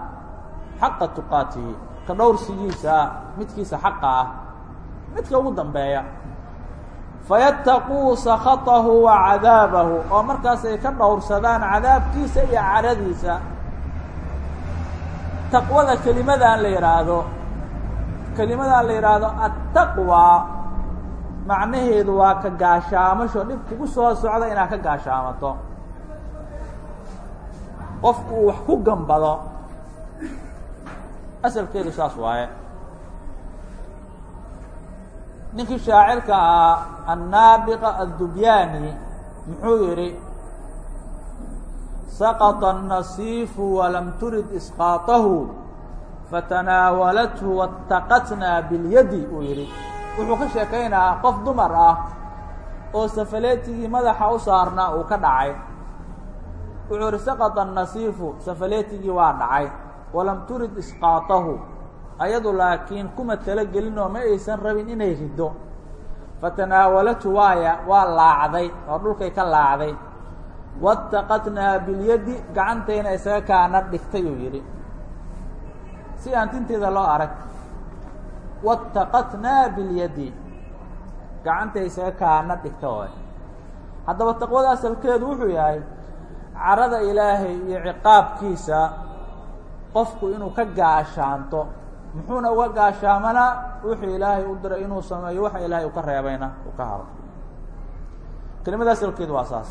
xaqa tuqaatihi ka dhowrsigiisa midkiisa xaqa ah midka ugu dambeeya fayataquu sakatahu wa cadaabahu oo markaas ay ka dhowrsadaan cadaabkiisa iyo caradiisa. Taqwada kelimadan la yidhaahdo kelimadan la yidhaahdo attaqwa macnaheedu waa ka gaashaamasho dhib kugu soo socda inaad ka gaashaamato. Qofku uu wax ku gambado asalkeedu saas waaye ninkii shaacirka ahaa annaabiqa addubyaani muxuu yidhi saqطa الnasiifu walam turid isqaaطahu fatanaawalathu waاtaqatnaa biاlyadi uu yidhi wuxuu ka sheekaynayaa qof dumar ah oo safaleetigii madaxa u saarnaa uu ka dhacay wuxuu yihi saqطa الnasiifu safaleetigii waa dhacay walam turid isqaaطahu ayadu laakiin kuma talagelin oo ma aysan rabin inay riddo. Fatanaawalathu waaya waa laacday oo dhulkay ka laacday. Waataqatnaa bilyadi gacantayna isaga kaana dhigtay uu yidhi. Si aan tinteeda loo arag. Waataqatnaa bilyadi gacantay isaga kaana dhigta oy haddaba taqwada asalkeedu wuxuu yahay carada ilaahay iyo ciqaabkiisa qofku inuu ka gaashaanto muxuuna uga gaashaamanaa wuxuu ilaahay u diray inuu sameeyo waxa ilaahay ka reebayna uu ka haro. Kelimada asalkeedu waa saas.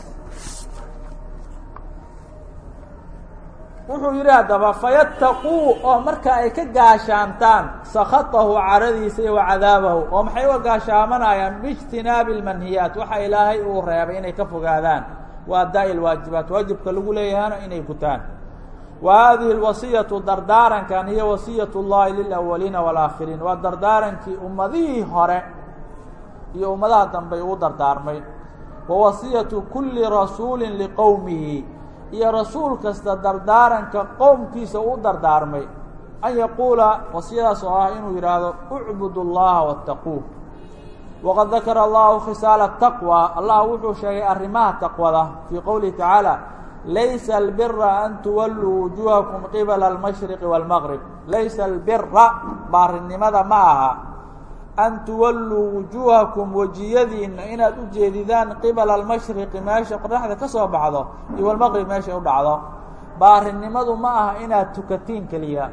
Wuxuu yidhi haddaba fayataquu oo marka ay ka gaashaantaan sakatahu caradiisa iyo wacadaabahu oo maxay uga gaashaamanayaan biijtinaabi اlmanhiyaat waxa ilaahay uu reebay inay ka fogaadaan. Waa daa-i lwaajibaat waajibka lagu leeyahana inay gutaan wa haadihi alwasiyatu dardaarankan hiyo wasiyat ullahi lilawaliina walaaakhiriin waa dardaarankii ummadihii hore iyo ummadaha dambey ugu dardaarmay wa wasiyatu kulli rasuulin liqowmihi iyo rasuul kasta dardaaranka qowmkiisa u dardaarmay an yaquula wasiyadaas oo ah inuu yidhaahdo ucbudu llaha waataquuh waqad dakara allahu khisaala taqwa allah wuxuu sheegay arrimaha taqwada fii qowlihi tacaala laysa albira an tuwalluu wujuhakum qibala almashriqi wاlmaqrib laysa albira baarinimada ma aha an tuwalluu wujuhakum wejiyadiina inaad u jeedidaan qibala almashriqi meesha qoraxda ka soo baxdo iyo walmaqrib meesha u dhacdo baarinimadu ma aha inaad tukatiin keliya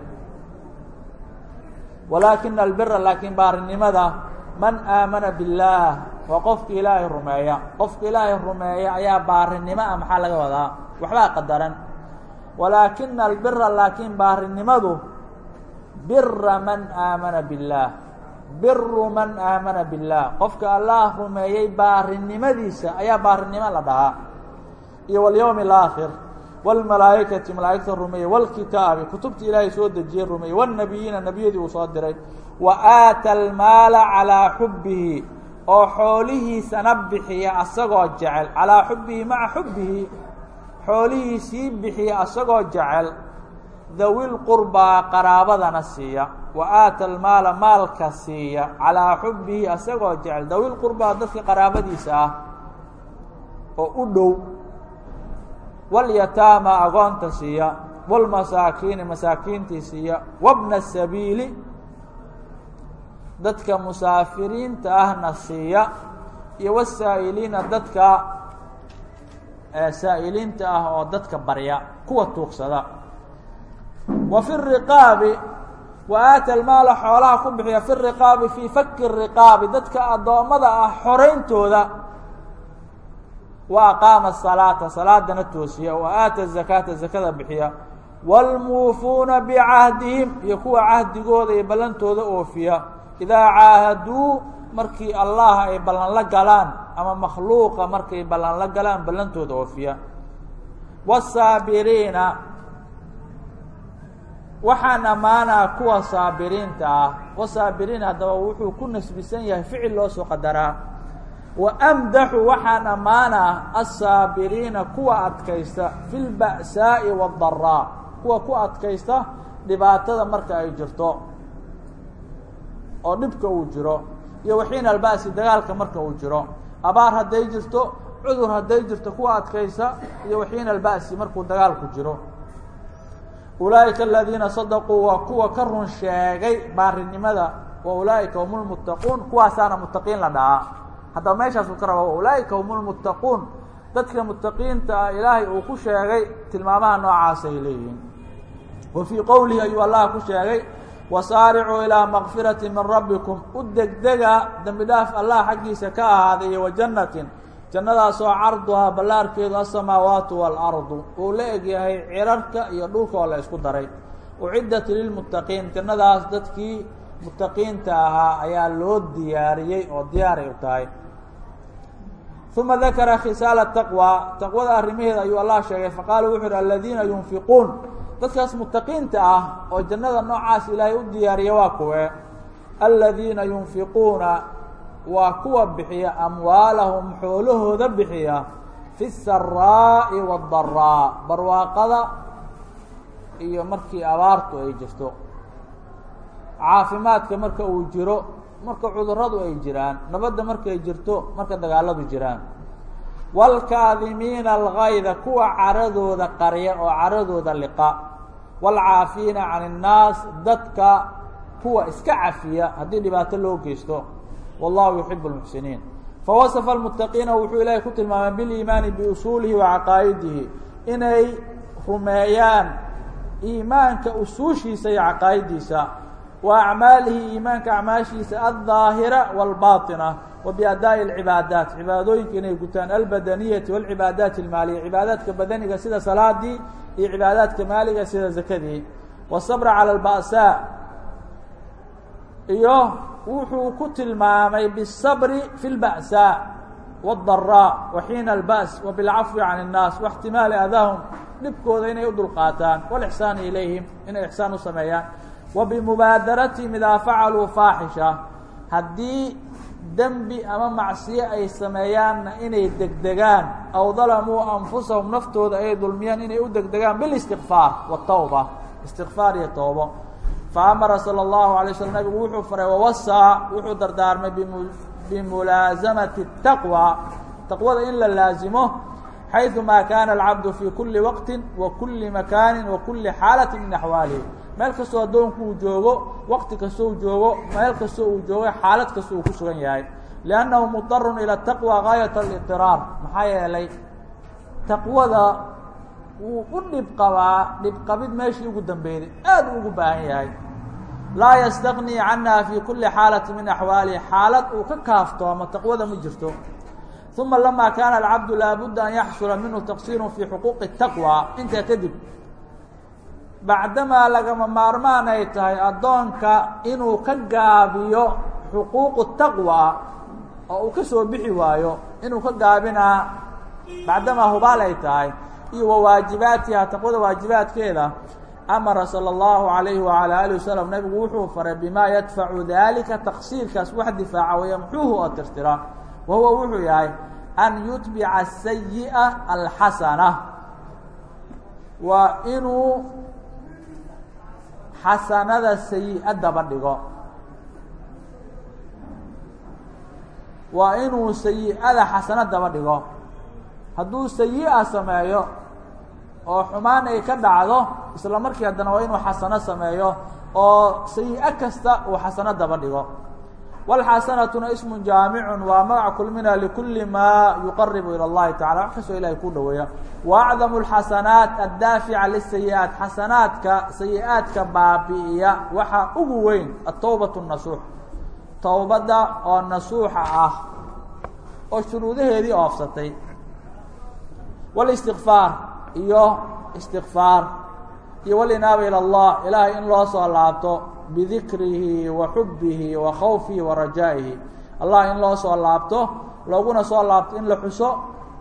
walaakina albira laakiin baarinimada man aamana waa qofka ilaahay rumeeya qofka ilaahay rumeeya ayaa baarinimo ah maxaa laga wadaa waxbaa qadaran walaakina albira laakiin baarinimadu bira man aamana biاllaah biru man aamana biاllaah qofka allah rumeeyey baarinimadiisa ayaa baarinimo la dhahaa iyo walyowmi اlaakhir wاlmalaa'ikati malaa'igta rumeeyey wاlkitaabi kutubta ilaahay soo dejiyey rumeeyey wالnabiyiina nebiyadii uu soo diray wa aata almaala calىa xubihi oo xoolihiisana bixiya asagoo jecel. Calaa xubbihi maca xubbihi xoolihiisii bixiya asagoo jecel. Dawil qurbaa qaraabadana siiya. Wa aata almaala maalka siiya. Calaa xubbihi asagoo jecel. Dawil qurbaa dadka qaraabadiisa ah oo u dhow. Walyataama agoonta siiya. Walmasaakiini masaakiintii siiya. Wabna sabiili dadka musaafiriinta ahna siiya iyo wasaa'iliina dadka saa'iliinta ah oo dadka barya kuwa tuugsada. Wa fi riqaabi wa aata almaala xoolaha ku bixiya fi riqaabi fii faki riqaabi dadka addoommada ah xorayntooda wa aqaama salaata salaadana toosiya. Wa aata zakaata zakada bixiya. Wاlmuufuuna bicahdihim iyo kuwa cahdigooda iyo ballantooda oofiya idaa caahaduu markii allah ay ballan la galaan ama makhluuqa markay ballan la galaan ballantooda oofiya wالsaabiriina waxaan ammaanaa kuwa saabiriinta ah wasaabiriin haddaba wuxuu ku nasbisan yahay ficil loo soo qadaraa waamdaxu waxaan ammaanaa aلsaabiriina kuwa adkaysta fi اlba'saa'i wالdaraa kuwa ku adkaysta dhibaatada marka ay jirto oo dhibka uu jiro iyo waxiina alba'si dagaalka marka uu jiro. Abaar hadday jirto cudur hadday jirto kuwa adkaysta iyo waxiina alba'si markuu dagaalku jiro. Ulaa'ika aladiina sadaquu waa kuwa ka run sheegay baarinimada wa ulaa'ika hum lmuttaquun kuwaasaana muttaqiin la dhahaa. Haddaba meeshaasuu ka raba ulaa'ika hum lmuttaquun dadka muttaqiinta ah ilaahay uu ku sheegay tilmaamaha noocaas ay leeyihiin. Wa fii qowlihi ayuu allah ku sheegay wasaaricuu ilaa makfirati min rabbikum u degdega dembi dhaaf allah xaggiisa ka ahaaday iyo wa jannatin jannadaasoo carduhaa ballaarkeedu asamaawaatu waalardu uu la egyahay cirarka iyo dhulka oo la isku daray. Uciddat lilmuttaqiin jannadaas dadkii muttaqiinta ahaa ayaa loo diyaariyey oo diyaaray u tahay. Uma dakara khisaala taqwى taqwada arrimaheeda ayuu allah sheegay faqaala wuxu uhi aladiina yunfiquun dadkaas muttaqiinta ah oo jannada noocaas ilaahay u diyaariya waa kuwe. Aladiina yunfiquuna waa kuwa bixiya amwaalahum xoolahooda bixiya. Fi saraa'i wadaraa barwaaqada iyo markii abaartu ay jirto. Caafimaadka marka uu jiro marka cuduradu ay jiraan nabadda markay jirto marka dagaaladu jiraan. Wاlkaadimiina algayda kuwa caradooda qarya oo caradooda liqa wاlcaafiina can الnaas dadka kuwa iska cafiya haddii dhibaato loo geysto wallahu yuxib اlmuxsiniin fawasafa اlmuttaqiina wuxuu ilaahay ku tilmaamay biliimaani biusuulihi wa caqaa'idihi inay rumeeyaan iimaanka usuushiisa iyo caqaa'idiisa wa acmaalihi iimaanka acmaashiisa aldaahira wاlbaaطina wa biadaaءi اlcibaadaat cibaadooyinka inay gutaan albadaniyati wاlcibaadaati اlmaaliya cibaadaadka badaniga sida salaadii iyo cibaadaadka maaliga sida zakadii wالصabra calى اlba'saa iyo wuxuu ku tilmaamay bالصabri fi اlba'saa wالdaraaء wa xiina اlba's wa biاlcafwi can الnaas واxtimaali adaahum dhibkooda inay u dulqaataan wاlإxsaani ilayhim inay ixsaan u sameeyaan wa bimubaadaratihm idaa facaluu faaxisha haddii dembi ama macsiyo ay sameeyaanna inay degdegaan aw dalamuu anfusahum naftooda ay dulmiyaan inay u degdegaan biاlistikfaar wالtawba istikfaar iyo toobo faamara salى اllahu alay slm nabigu wuxuu faray wawasaa wuxuu dardaarmay bimulaasamati الtaqwى taqwada in la laazimo xayثumaa kaana alcabdu fii kuli waqti wa kuli makaani wa kuli xaalaةi min axwaalihi meel kastoo addoonku uu joogo waqti kastoo uu joogo meel kastoo uu joogo xaalad kasta uu ku sugan yahay liannahu mudarun ilى taqwى gaayat اlاطiraar maxaa yeelay taqwada wuu u dhib qabaa dhibqabid meeshii ugu dambeyday aad u ugu baahan yahay laa yastaqnii canha fii kuli xaalati min axwaalihi xaalad uu ka kaaftoomo taqwada ma jirto uma lama kaana alcabdu laabudda an yaxsula minhu taqsiiru fii xuquuqi الtaqwى intaa kadib bacdamaa lagama maarmaan ay tahay addoonka inuu ka gaabiyo xuquuqu taqwى oo uu ka soo bixi waayo inuu ka gaabinaa bacdamaa hubaal ay tahay iyo wa waajibaatiha taqwada waajibaadkeeda amara salى اllahu عalayhi wعalى alih wasalam nabigu wuxuu faray bima yadfacu dalika taqsiirkaas wax difaaca weya muxuuhu oo tirtira wa huwa wuxuu yahay an yutbica asayi'a alxasana waa inuu xasanada sayi-a daba dhigo. Waa inuu sayi-ada xasano daba dhigo. Hadduu sayi-a sameeyo oo xumaan ay ka dhacdo isla markii haddana waa inuu xasano sameeyo oo sayi-a kasta uu xasano daba dhigo wاlxasanatuna ismu jaamicun waa magac kulmina likulli maa yuqaribu ilى اllahi tacala wax kastoo ilahay ku dhoweeya wa acdamu اlxasanaat addaafica lisayi-aat xasanaadka sayi-aadka baabi'iya waxaa ugu weyn atowbaة الnasuux towbadda oo nasuuxa ah oo shuruudaheedii oofsatay wاlistikfaar iyo istikfaar iyo walinaaba ilى اllah ilaahay in loo soo laabto bidikrihi wa xubihi wa khawfihi wa rajaa'ihi allah in loo soo laabto looguna soo laabto in la xuso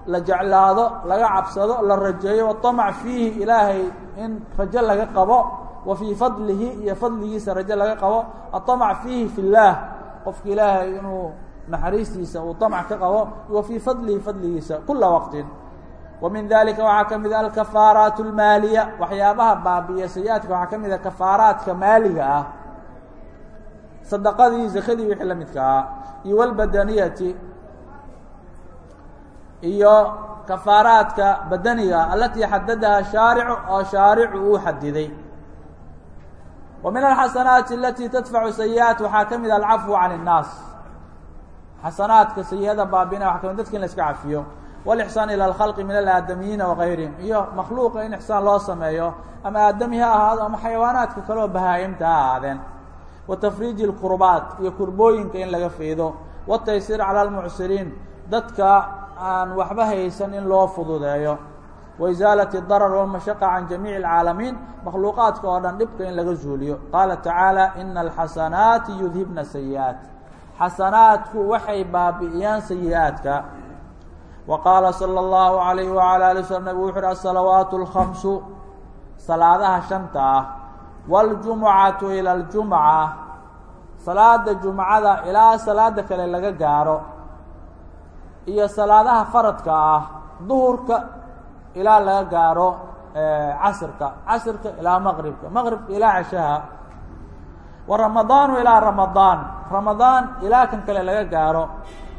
la jeclaado laga cabsado la rajeeyo waطamac fiihi ilaahay in rajo laga qabo wa fii fadlihi iyo fadligiisa rajo laga qabo aطamac fiihi fi اllaah qofka ilaahay inuu naxariistiisa uu طamc ka qabo wa fii fadlihi fadligiisa kula waqtin wa min dalika waxaa ka mid a alkafaaraat اlmaaliya waxyaabaha baabiya sayi-aadka waxaa ka mid a kafaaraadka maaliga ah sadaqadii zakadii wixii la midka ah iyo wlbadaniyati iyo kafaaraadka badaniga alatii xadadaha shaaricu oo shaaricu uu xadiday wa min alxasanaati alati tadfacu sayi-aat waxaa ka mid a alcafwu can الnaas xasanaadka sayi-ada baabina waa kamid dadka in la iska cafiyo wاlإxsaan ilى اlkhalqi min alaadamiyiina wagayrihim iyo makhluuqa in ixsaan loo sameeyo ama aadami ha ahaado ama xayawaanaadka kaleoo bahaayimta ha ahaadeen wa tafriiji اlkurbaat iyo kurbooyinka in laga faydo wاtaysiir calى اlmucsiriin dadka aan waxba haysan in loo fududeeyo waisaalati اdarar wاlmashaqa can jamiici اlcaalamiin makhluuqaadka oo dhan dhibka in laga zuuliyo qaala tacaala ina alxasanaati yudhibna sayi-aat xasanaadku waxay baabi'iyaan sayi-aadka wa qaala salى اllahu عalayh wعalى ali slm nabig wuxu uhi asalawaat اlkhamsu salaadaha shanta ah wاljumucatu ilى اljumca salaada jumcada ilaa salaada kale laga gaaro iyo salaadaha faradka ah duhurka ilaa laga gaaro casrka casrka ilaa maqribka maqribka ilaa ceshaha wa ramadaanu ilaa ramadaan ramadaan ilaa kan kale laga gaaro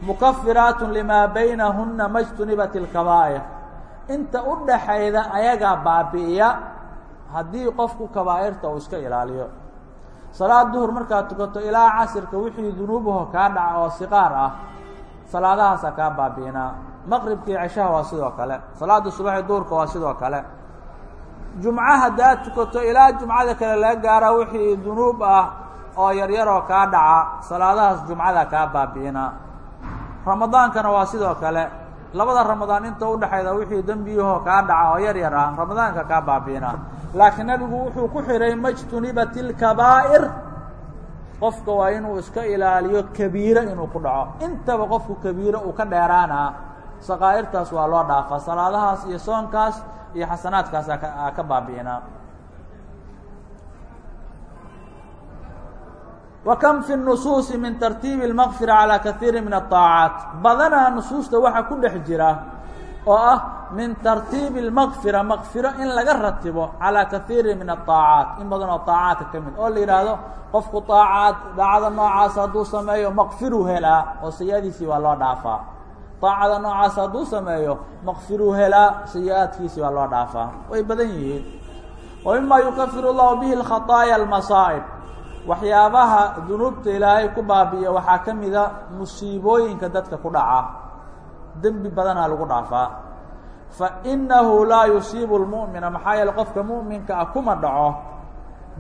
mukafiraat limaa baynahuna majtunibat اlkabaa'ir inta u dhaxayda ayagaa baabi'iya haddii qofku kabaa'irta uu iska ilaaliyo salaad duhur markaad tukato ilaa casirka wixii dunuubaho kaa dhaca oo siqaar ah salaadahaasaa kaa baabi'inaa. Maqribkii ceshaha waa sidoo kale salaada subaxi duhurka waa sidoo kale. Jumca haddaad tukato ilaa jumcada kale laga gaaraa wixii dunuub ah oo yaryaroo kaa dhaca salaadahaas jumcada kaa baabi'inaa. Ramadaankana waa sidoo kale labada ramadaan inta udhexayda wixii dembiyahoo kaa dhaca oo yar yar ah ramadaanka kaa baabi'inaa laakiin nabigu wuxuu ku xihay majtunibat اlkabaa'ir qofka waa inuu iska ilaaliyo kabiiro inuu ku dhaco intaba qofku kabiiro uu ka dheeraanaa saqaa'irtaas waa loo dhaafaa salaadahaas iyo soonkaas iyo xasanaadkaas aa ka baabi'inaa wa kam fi الnusuusi min tartiibi اlmaqfira calى kaiiri min الطaacaat badanaa nusuusta waxaa ku dhex jira oo ah min tartiibi اlmaqfira maqfiro in laga ratibo calىa kaiiri min الطaacaat in badan oo طaacaadka ka mid oo la yidhaahdo qofku طaacaad daacada noocaas hadduu sameeyo maqfiruu helaa oo sayi-adiisii waa loo dhaafaa daacada noocaas hadduu sameeyo maqfiruu helaa sayi-aadkiisii waa loo dhaafaa way badan yihiin wa mima yukafir اllahu bihi اkhaطaaya اlmasaa'ib waxyaabaha dunuubta ilaahay ku baabi'iya waxaa ka mida musiibooyinka dadka ku dhaca dembi badanaa lagu dhaafaa. Fa innahu laa yusiibu lmu'mina maxaa yeele qofka mu'minka ah kuma dhaco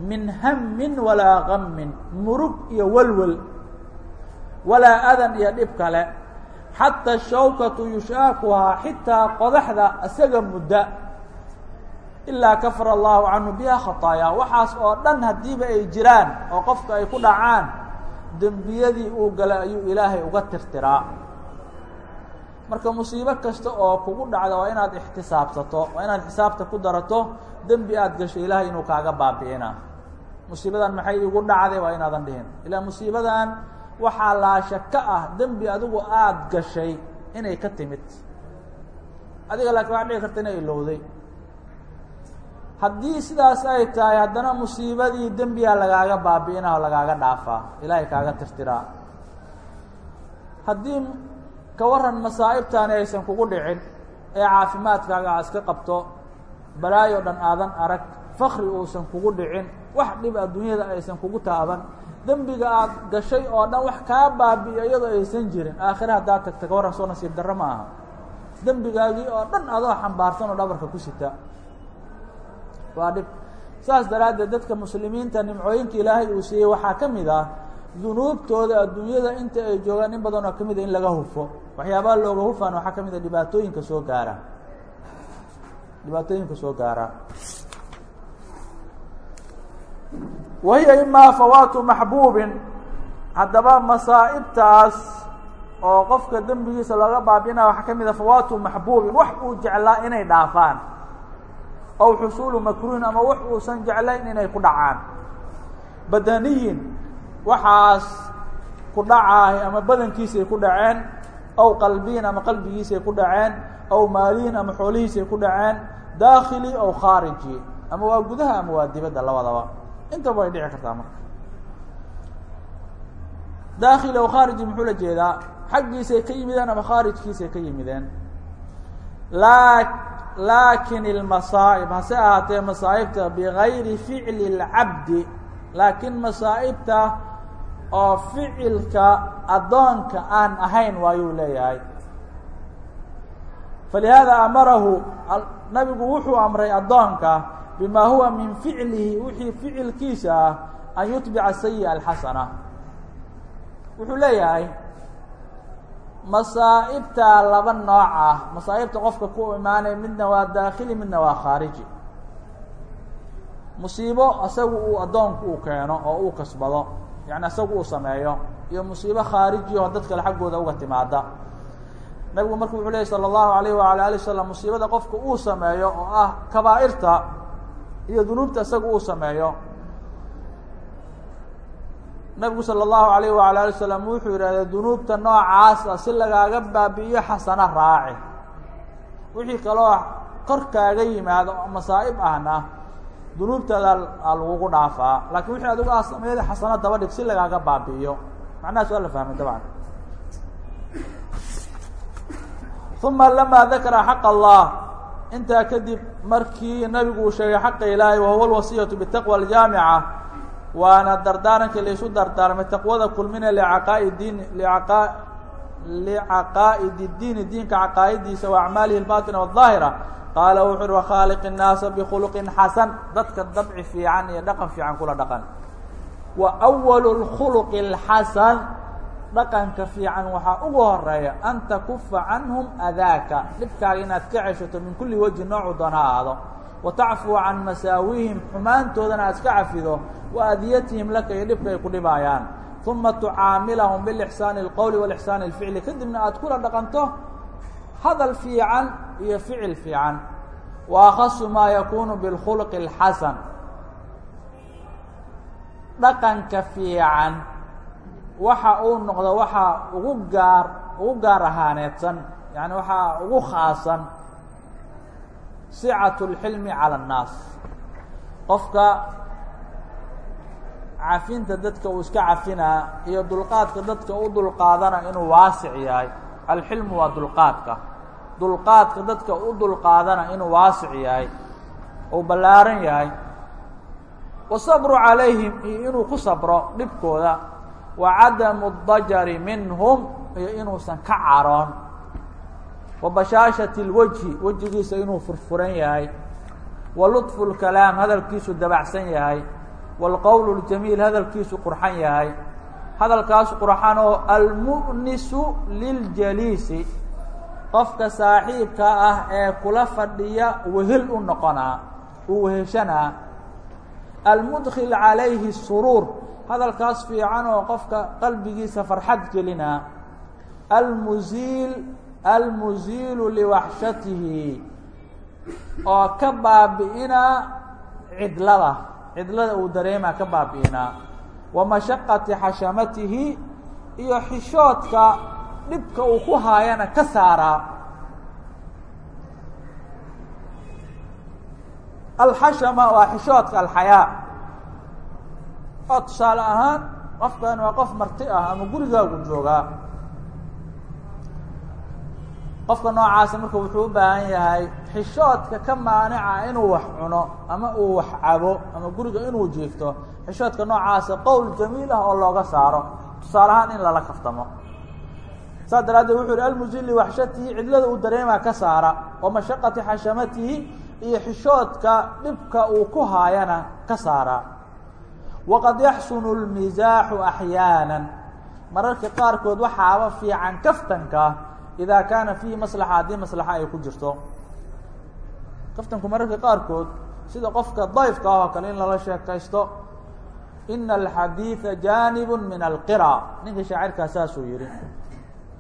min hammin walaa gammin murug iyo welwel walaa adan iyo dhib kale. Xataa shawkatu yushaakuhaa xitaa qodaxda isaga mudda. Ilaa kafara allahu canhu biha khataayaa waxaas oo dhan haddiiba ay jiraan oo qofka ay ku dhacaan dembiyadii uu galay ayuu ilaahay uga tirtiraa marka musiibo kasta oo kugu dhacda waa inaad ixtisaabsato waa inaad xisaabta ku darato dembi aad gasho ilaahay inuu kaaga baabi'ina. Musiibadan maxay igu dhacday? Waa inaadan dhihin. Ilaa musiibadan waxaa laasha ka ah dembi adigu aada gashay inay ka timid. Adiga laakiin waxaa dhici karta inay ilowday haddii sidaas ay tahay haddana musiibadii dembigaa lagaaga baabi'ina oo lagaaga dhaafaa. Ilaahay kaaga tirtiraa. Haddii ka waran masaa'ibtaani aysan kugu dhicin ee caafimaadkaaga aa iska qabto balaayo dhan aadan arag fakri uusan kugu dhicin wax dhib adduunyada aysan kugu taaban. Dembiga aad gashay oo dhan wax kaa baabi'iyo iyadoo aysan jirin aakhire haddaad tagta ka warran soo nasiib darro ma aha. Dembigaagii oo dhan adoo xambaarsan oo dhabarka ku sita waa dhib. Saas daraaddeed dadka muslimiinta nimcooyinka ilaahay uu siiyey waxaa ka mid ah dunuubtooda adduunyada inta ay joogaan in badan oo ka mida in laga hufo. Waxyaabaha looga hufaan waxaa ka mid a dhibaatooyinka soo gaara. Dhibaatooyinka soo gaara. Wa hiya imaa fawaatu maxbuubin. Haddaba masaa'ibtaas oo qofka dembigiisa looga baabi'inaya waxaa ka mid a fawaatu maxbuubin. Wax uu jeclaa inay dhaafaan. Ow xusuulu makruuhin ama wax uusan jeclayn inay ku dhacaan. Badaniyin waxaas ku dhacaahi ama badankiisay ku dhaceen ow qalbiyin ama qalbigiisay ku dhaceen ow maaliyin ama xoolihiisay ku dhaceen daakhili ow khaariji ama waa gudaha ama waa dibadda labadaba. Intaba way dhici kartaa marka. Daakhili ow khaariji muxuu la jeedaa? Xaggiisay ka yimideen ama khaarijkiisay ka yimideen? Laa laakin ilmasaa'ib hase ahaatee masaa'ibta bigayri ficli اlcabdi laakiin masaa'ibta oo ficilka addoonka aan ahayn waayuu leeyahay. Falihaada amarahu nabigu wuxuu amray addoonka bima huwa min ficlihi wixii ficilkiisa ah an yutbica sayi'a alxasana. Wuxuu leeyahay masaa'ibta laba nooc ah masaa'ibta qofka ku imaanaya midna waa daakhili midna waa khaariji. Musiibo isagu uu addoonku uu keeno oo uu kasbado yani isagu uu sameeyo iyo musiibo khaariji oo dad kale xaggooda uga timaada nabigu marku wuxuu lehy salى الlahu alayh wala ali wasalam musiibada qofka uu sameeyo oo ah kabaa'irta iyo dunuubta isaga uu sameeyo nabigu salى الlahu alayh wala ali wasalam wuxuu yidhahda dunuubta noocaasa si lagaaga baabi'iyo xasano raaci wixii kaloo korkaaga yimaado oo masaa'ib ahna dunuubtaada a lagugu dhaafaa. Lakin wixii adigu aa sameeyada xasano daba dhig si lagaaga baabi'iyo. Macnahaas waa la fahmay dabcan. Uma lama dakara xaq allah intaa kadib markii nabigu uu sheegay xaqa ilaahay wahuwa alwasiyatu bitaqwa aljaamica waana dardaaranka laysu dardaarmay taqwada kulmina licaaqaa'i diin liaqa licaqaa'idi diini diinka caqaa'idiisa wa acmaalihi albaatina wاdaahira qaala wuxu uhi wakhaaliq الnaasa bkhuluqin xasan dadka dabci fiican iyo dhaqan fiican kula dhaqan wa أwal اkhuluqi اlxasan dhaqanka fiican waxaa ugu horeeya an takufa canhum adaaka dhibkaaga inaad ka ceshato min kuli wejhi noocu doon ha ahaado wa tacfuu can masaawihim xumaantoodana aad iska cafido wa adiyatihim laka iyo dhibka ay ku dhibaayaan uma tucaamilahum bilixsaani اlqowli walixsaani اlficli kadibna aad kula dhaqanto hadal fiican iyo ficil fiican wa akhasu maa yakunu biاlkhulqi اlxasan dhaqanka fiican waxa uu noqdo waxaa ugu gaar ugu gaar ahaaneedsan yani waxaa ugu khaasan sicat اlxilmi calى الnaas qofka cafinta dadka uu iska cafinaa iyo dulqaadka dadka u dulqaadana inuu waasic yahay alxilmu waa dulqaadka dulqaadka dadka u dulqaadana inuu waasic yahay uu ballaaran yahay wasabru calayhim iyo inuu ku sabro dhibkooda wa cadamu اdajari minhum iyo inuusan ka caroon wa bashaashati اlwejhi wejigiisa inuu furfuran yahay wa luطfu اlkalaam hadalkiisu dabacsan yahay wاlqowl اljamiil hadalkiisu qurxan yahay hadalkaas qurxan oo almu'nisu liljaliisi qofka saaxiibka ah ee kula fadhiya wehel u noqonaa uu weheshanaa almudkil calayhi suruur hadalkaas fiican oo qofka qalbigiisa farxad gelinaa almuziil almuziilu liwaxshatihi oo ka baabi'inaa cidlada cidlada uu dareemaa ka baabi'inaa wa mashaqati xashamatihi iyo xishoodka dhibka uu ku haayana ka saaraa. Alxashama waa xishoodka alxayaa. Oo tusaale ahaan qofkan waa qof marti ah ama gurigaagu joogaa. Qofka noocaasa marka wuxuu u baahan yahay xishoodka ka maanica inuu wax cuno ama uu wax cabo ama guriga inuu jiifto. Xishoodka noocaasa qowl jamiil ah oo looga saaro. Tusaale ahaan in lala kaftamo saas daraaddeed wuxuu yihi almusil liwaxshatihi cidlada uu dareemaa ka saara wa mashaqati xashamatihi iyo xishoodka dhibka uu ku haayana ka saara. Waqad yaxsunu اlmisaaxu axyaana mararka qaarkood waxaaba fiican kaftanka idaa kaana fiihi maslaxa haddii maslaxa ay ku jirto. Kaftanku mararka qaarkood sida qofka dayfka ah oo kale in lala sheekaysto ina alxadiida jaanib min alqira ninka shaacirkaa saasuu yihi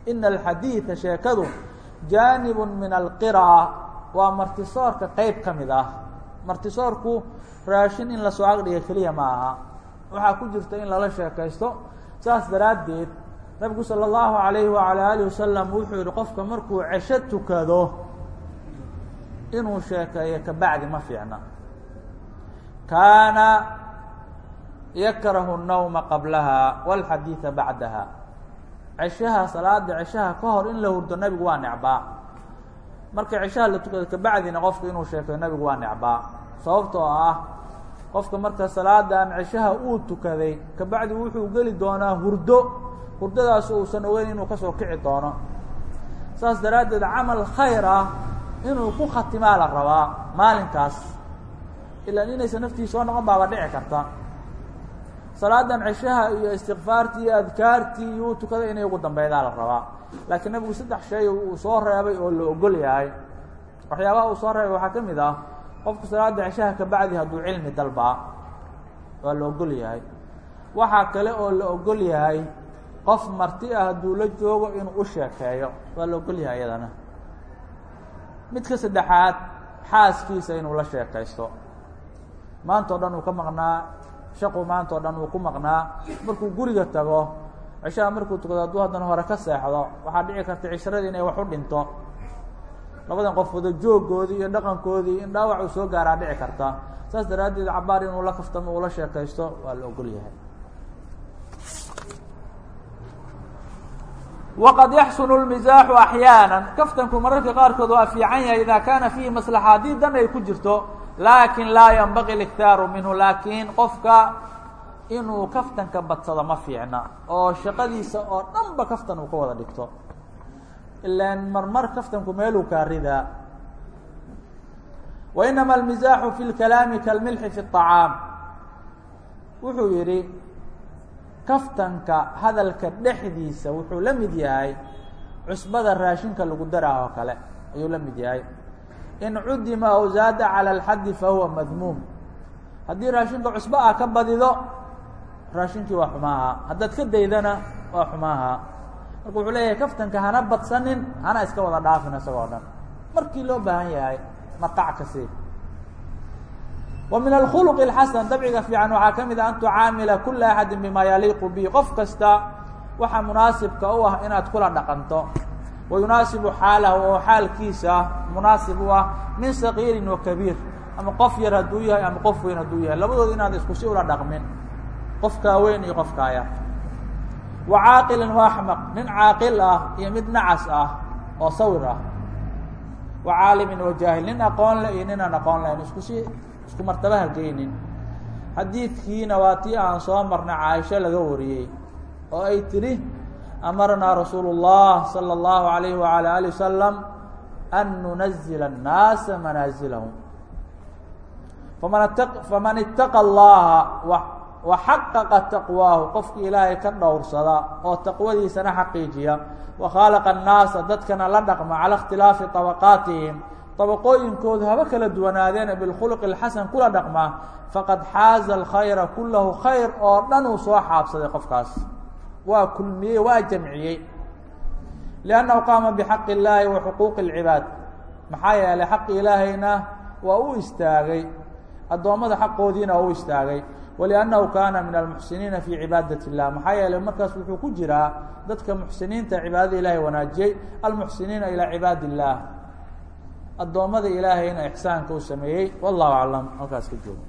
ina alxadiida sheekadu jaanib min alqira waa martisoorka qeyb ka mid ah martisoorku raashin in lasoo agdhiga keliya ma aha waxaa ku jirta in lala sheekaysto saas daraaddeed nabigu salى اllahu alayhi waalى alih wasalam wuxuu yihi qofka markuu cesho tukado inuu sheekeeyo kabacdi ma fiicna kaana yakrahu الnawma qablaha wاlxadiiثa bacdaha ceshaha salaada ceshaha ka hor in la hurdo nabigu waa necbaa. Marka ceshaha la tukado kabacdina qofka inuu sheekeeyo nabigu waa necbaa. Sababtoo ah qofka marka salaada aan uu tukaday kabacdi wuxuu geli doonaa hurdo. Hurdadaas uusan ogeyn inuu ka soo kici doono. Saas daraaddeed camal khayr ah inuu ku khatimaa la rabaa maalinkaas. Ilaan inaysan naftii soo noqon baaba dhici karta salaadan ceshaha iyo istikfaartii iyo adkaartii iyo u tukada inay ugu dambeydaa la rabaa. Laakiin nabigu saddex shay uu soo reebay oo la ogol yahay. Waxyaabaha uu soo reebay waxaa ka mid ah qofku salaada ceshaha kabacdi hadduu cilmi dalbaa waa la ogol yahay. Waxaa kale oo la ogol yahay qof marti ah hadduu la joogo inuu u sheekeeyo waa la ogol yahay iyadana. Midka saddexaad xaaskiisa inuu la sheekaysto. Maanta o dhan uu ka maqnaa shaqu maanta o dhan uu ku maqnaa. Markuu guriga tago ceshaha markuu tukado hadduu haddana hore ka seexdo waxaa dhici karta cishradii inay wax u dhinto. Labadan qof wada joogoodii iyo dhaqankoodii in dhaawac uu soo gaaraa dhici karta. Saas daraaddeed cabaar inuu la kaftamo uu la sheekaysto waa la ogol yahay. Waqad yaxsunu lmisaaxu axyaana kaftanku mararka qaarkood waa fiican yahay idaa kaana fiihi maslaxa haddii dan ay ku jirto laakin laa yanbaqi liktaaru minhu laakiin qofka inuu kaftanka badsado ma fiicna oo shaqadiisa oo dhanba kaftan uu ka wada dhigto ilaan marmar kaftanku meeluu kaa ridaa wa inama almisaaxu fi lkalaami kalmilxi fi الطacaam wuxuu yidhi kaftanka hadalka dhexdiisa wuxuu la mid yahay cusbada raashinka lagu daraa oo kale ayuu la mid yahay in cudima aw zaada calى اlxaddi fahuwa madmuum haddii raashinka cusbo ah ka badido raashinkii waa xumaaha haddaad ka daydana waa xumaaha marka wuxuu leeyahay kaftanka hana badsanin hana iska wada dhaafin isagoo dhan markii loo baahan yahay maqac kasi wa min alkhuluq اlxasan dabciga fiican waxaa ka mid a an tucaamila kula axadi bima yaliiqu bi qof kasta waxaa munaasibka u ah inaad kula dhaqanto wa yunaasibu xaalahu oo xaalkiisa munaasib u ah min sagiirin wa kabiir ama qof yar hadduu yahay ama qof weyn hadduu yahay labadooda inaad isku si ula dhaqmin qofkaa weyn iyo qofkaa yar wa caaqilin wa axmaq nin caaqil ah iyo mid nacas ah oo sawir ah wa caalimin wa jaahil nin aqoon le iyo nin aan aqoon lahayn isku si isku martabaha geynin xadiidkiina waa tii aan soo marnay caaisho laga wariyey oo ay tidhi amarnaa rasuulu الlah salى الlahu عalayh وalى ali wasalam an nunazila الnaasa manaazilahum faman faman itaqa اllaha waxaqaqa taqwaahu qofkii ilaahay ka dhowrsada oo taqwadiisana xaqiijiya wakhaalaqa الnaasa dadkana la dhaqma calى اkhtilaafi طabaqaatihim طabaqooyinkoodu haba kala duwanaadeena bilkhuluq اlxasan kula dhaqma faqad xaaza alkhayra kulahu khayr oo dhan uu soo xaabsaday qofkaas waa kulmiyey waa jamciyey liannahu qaama bixaqi illaahi wa xuquuqi اlcibaad maxaa yeelay xaqi ilaahayna waa u istaagay addoommada xaqoodiina waa u istaagay waliannahu kaana min almuxsiniina fii cibaadati اllah maxaa yeelay markaas wuxuu ku jiraa dadka muxsiniinta cibaadada ilaahay wanaajiyey almuxsiniina ilaa cibaadi اllah addoommada ilaahayna ixsaanka u sameeyey wallahu aclam halkaas ka joogo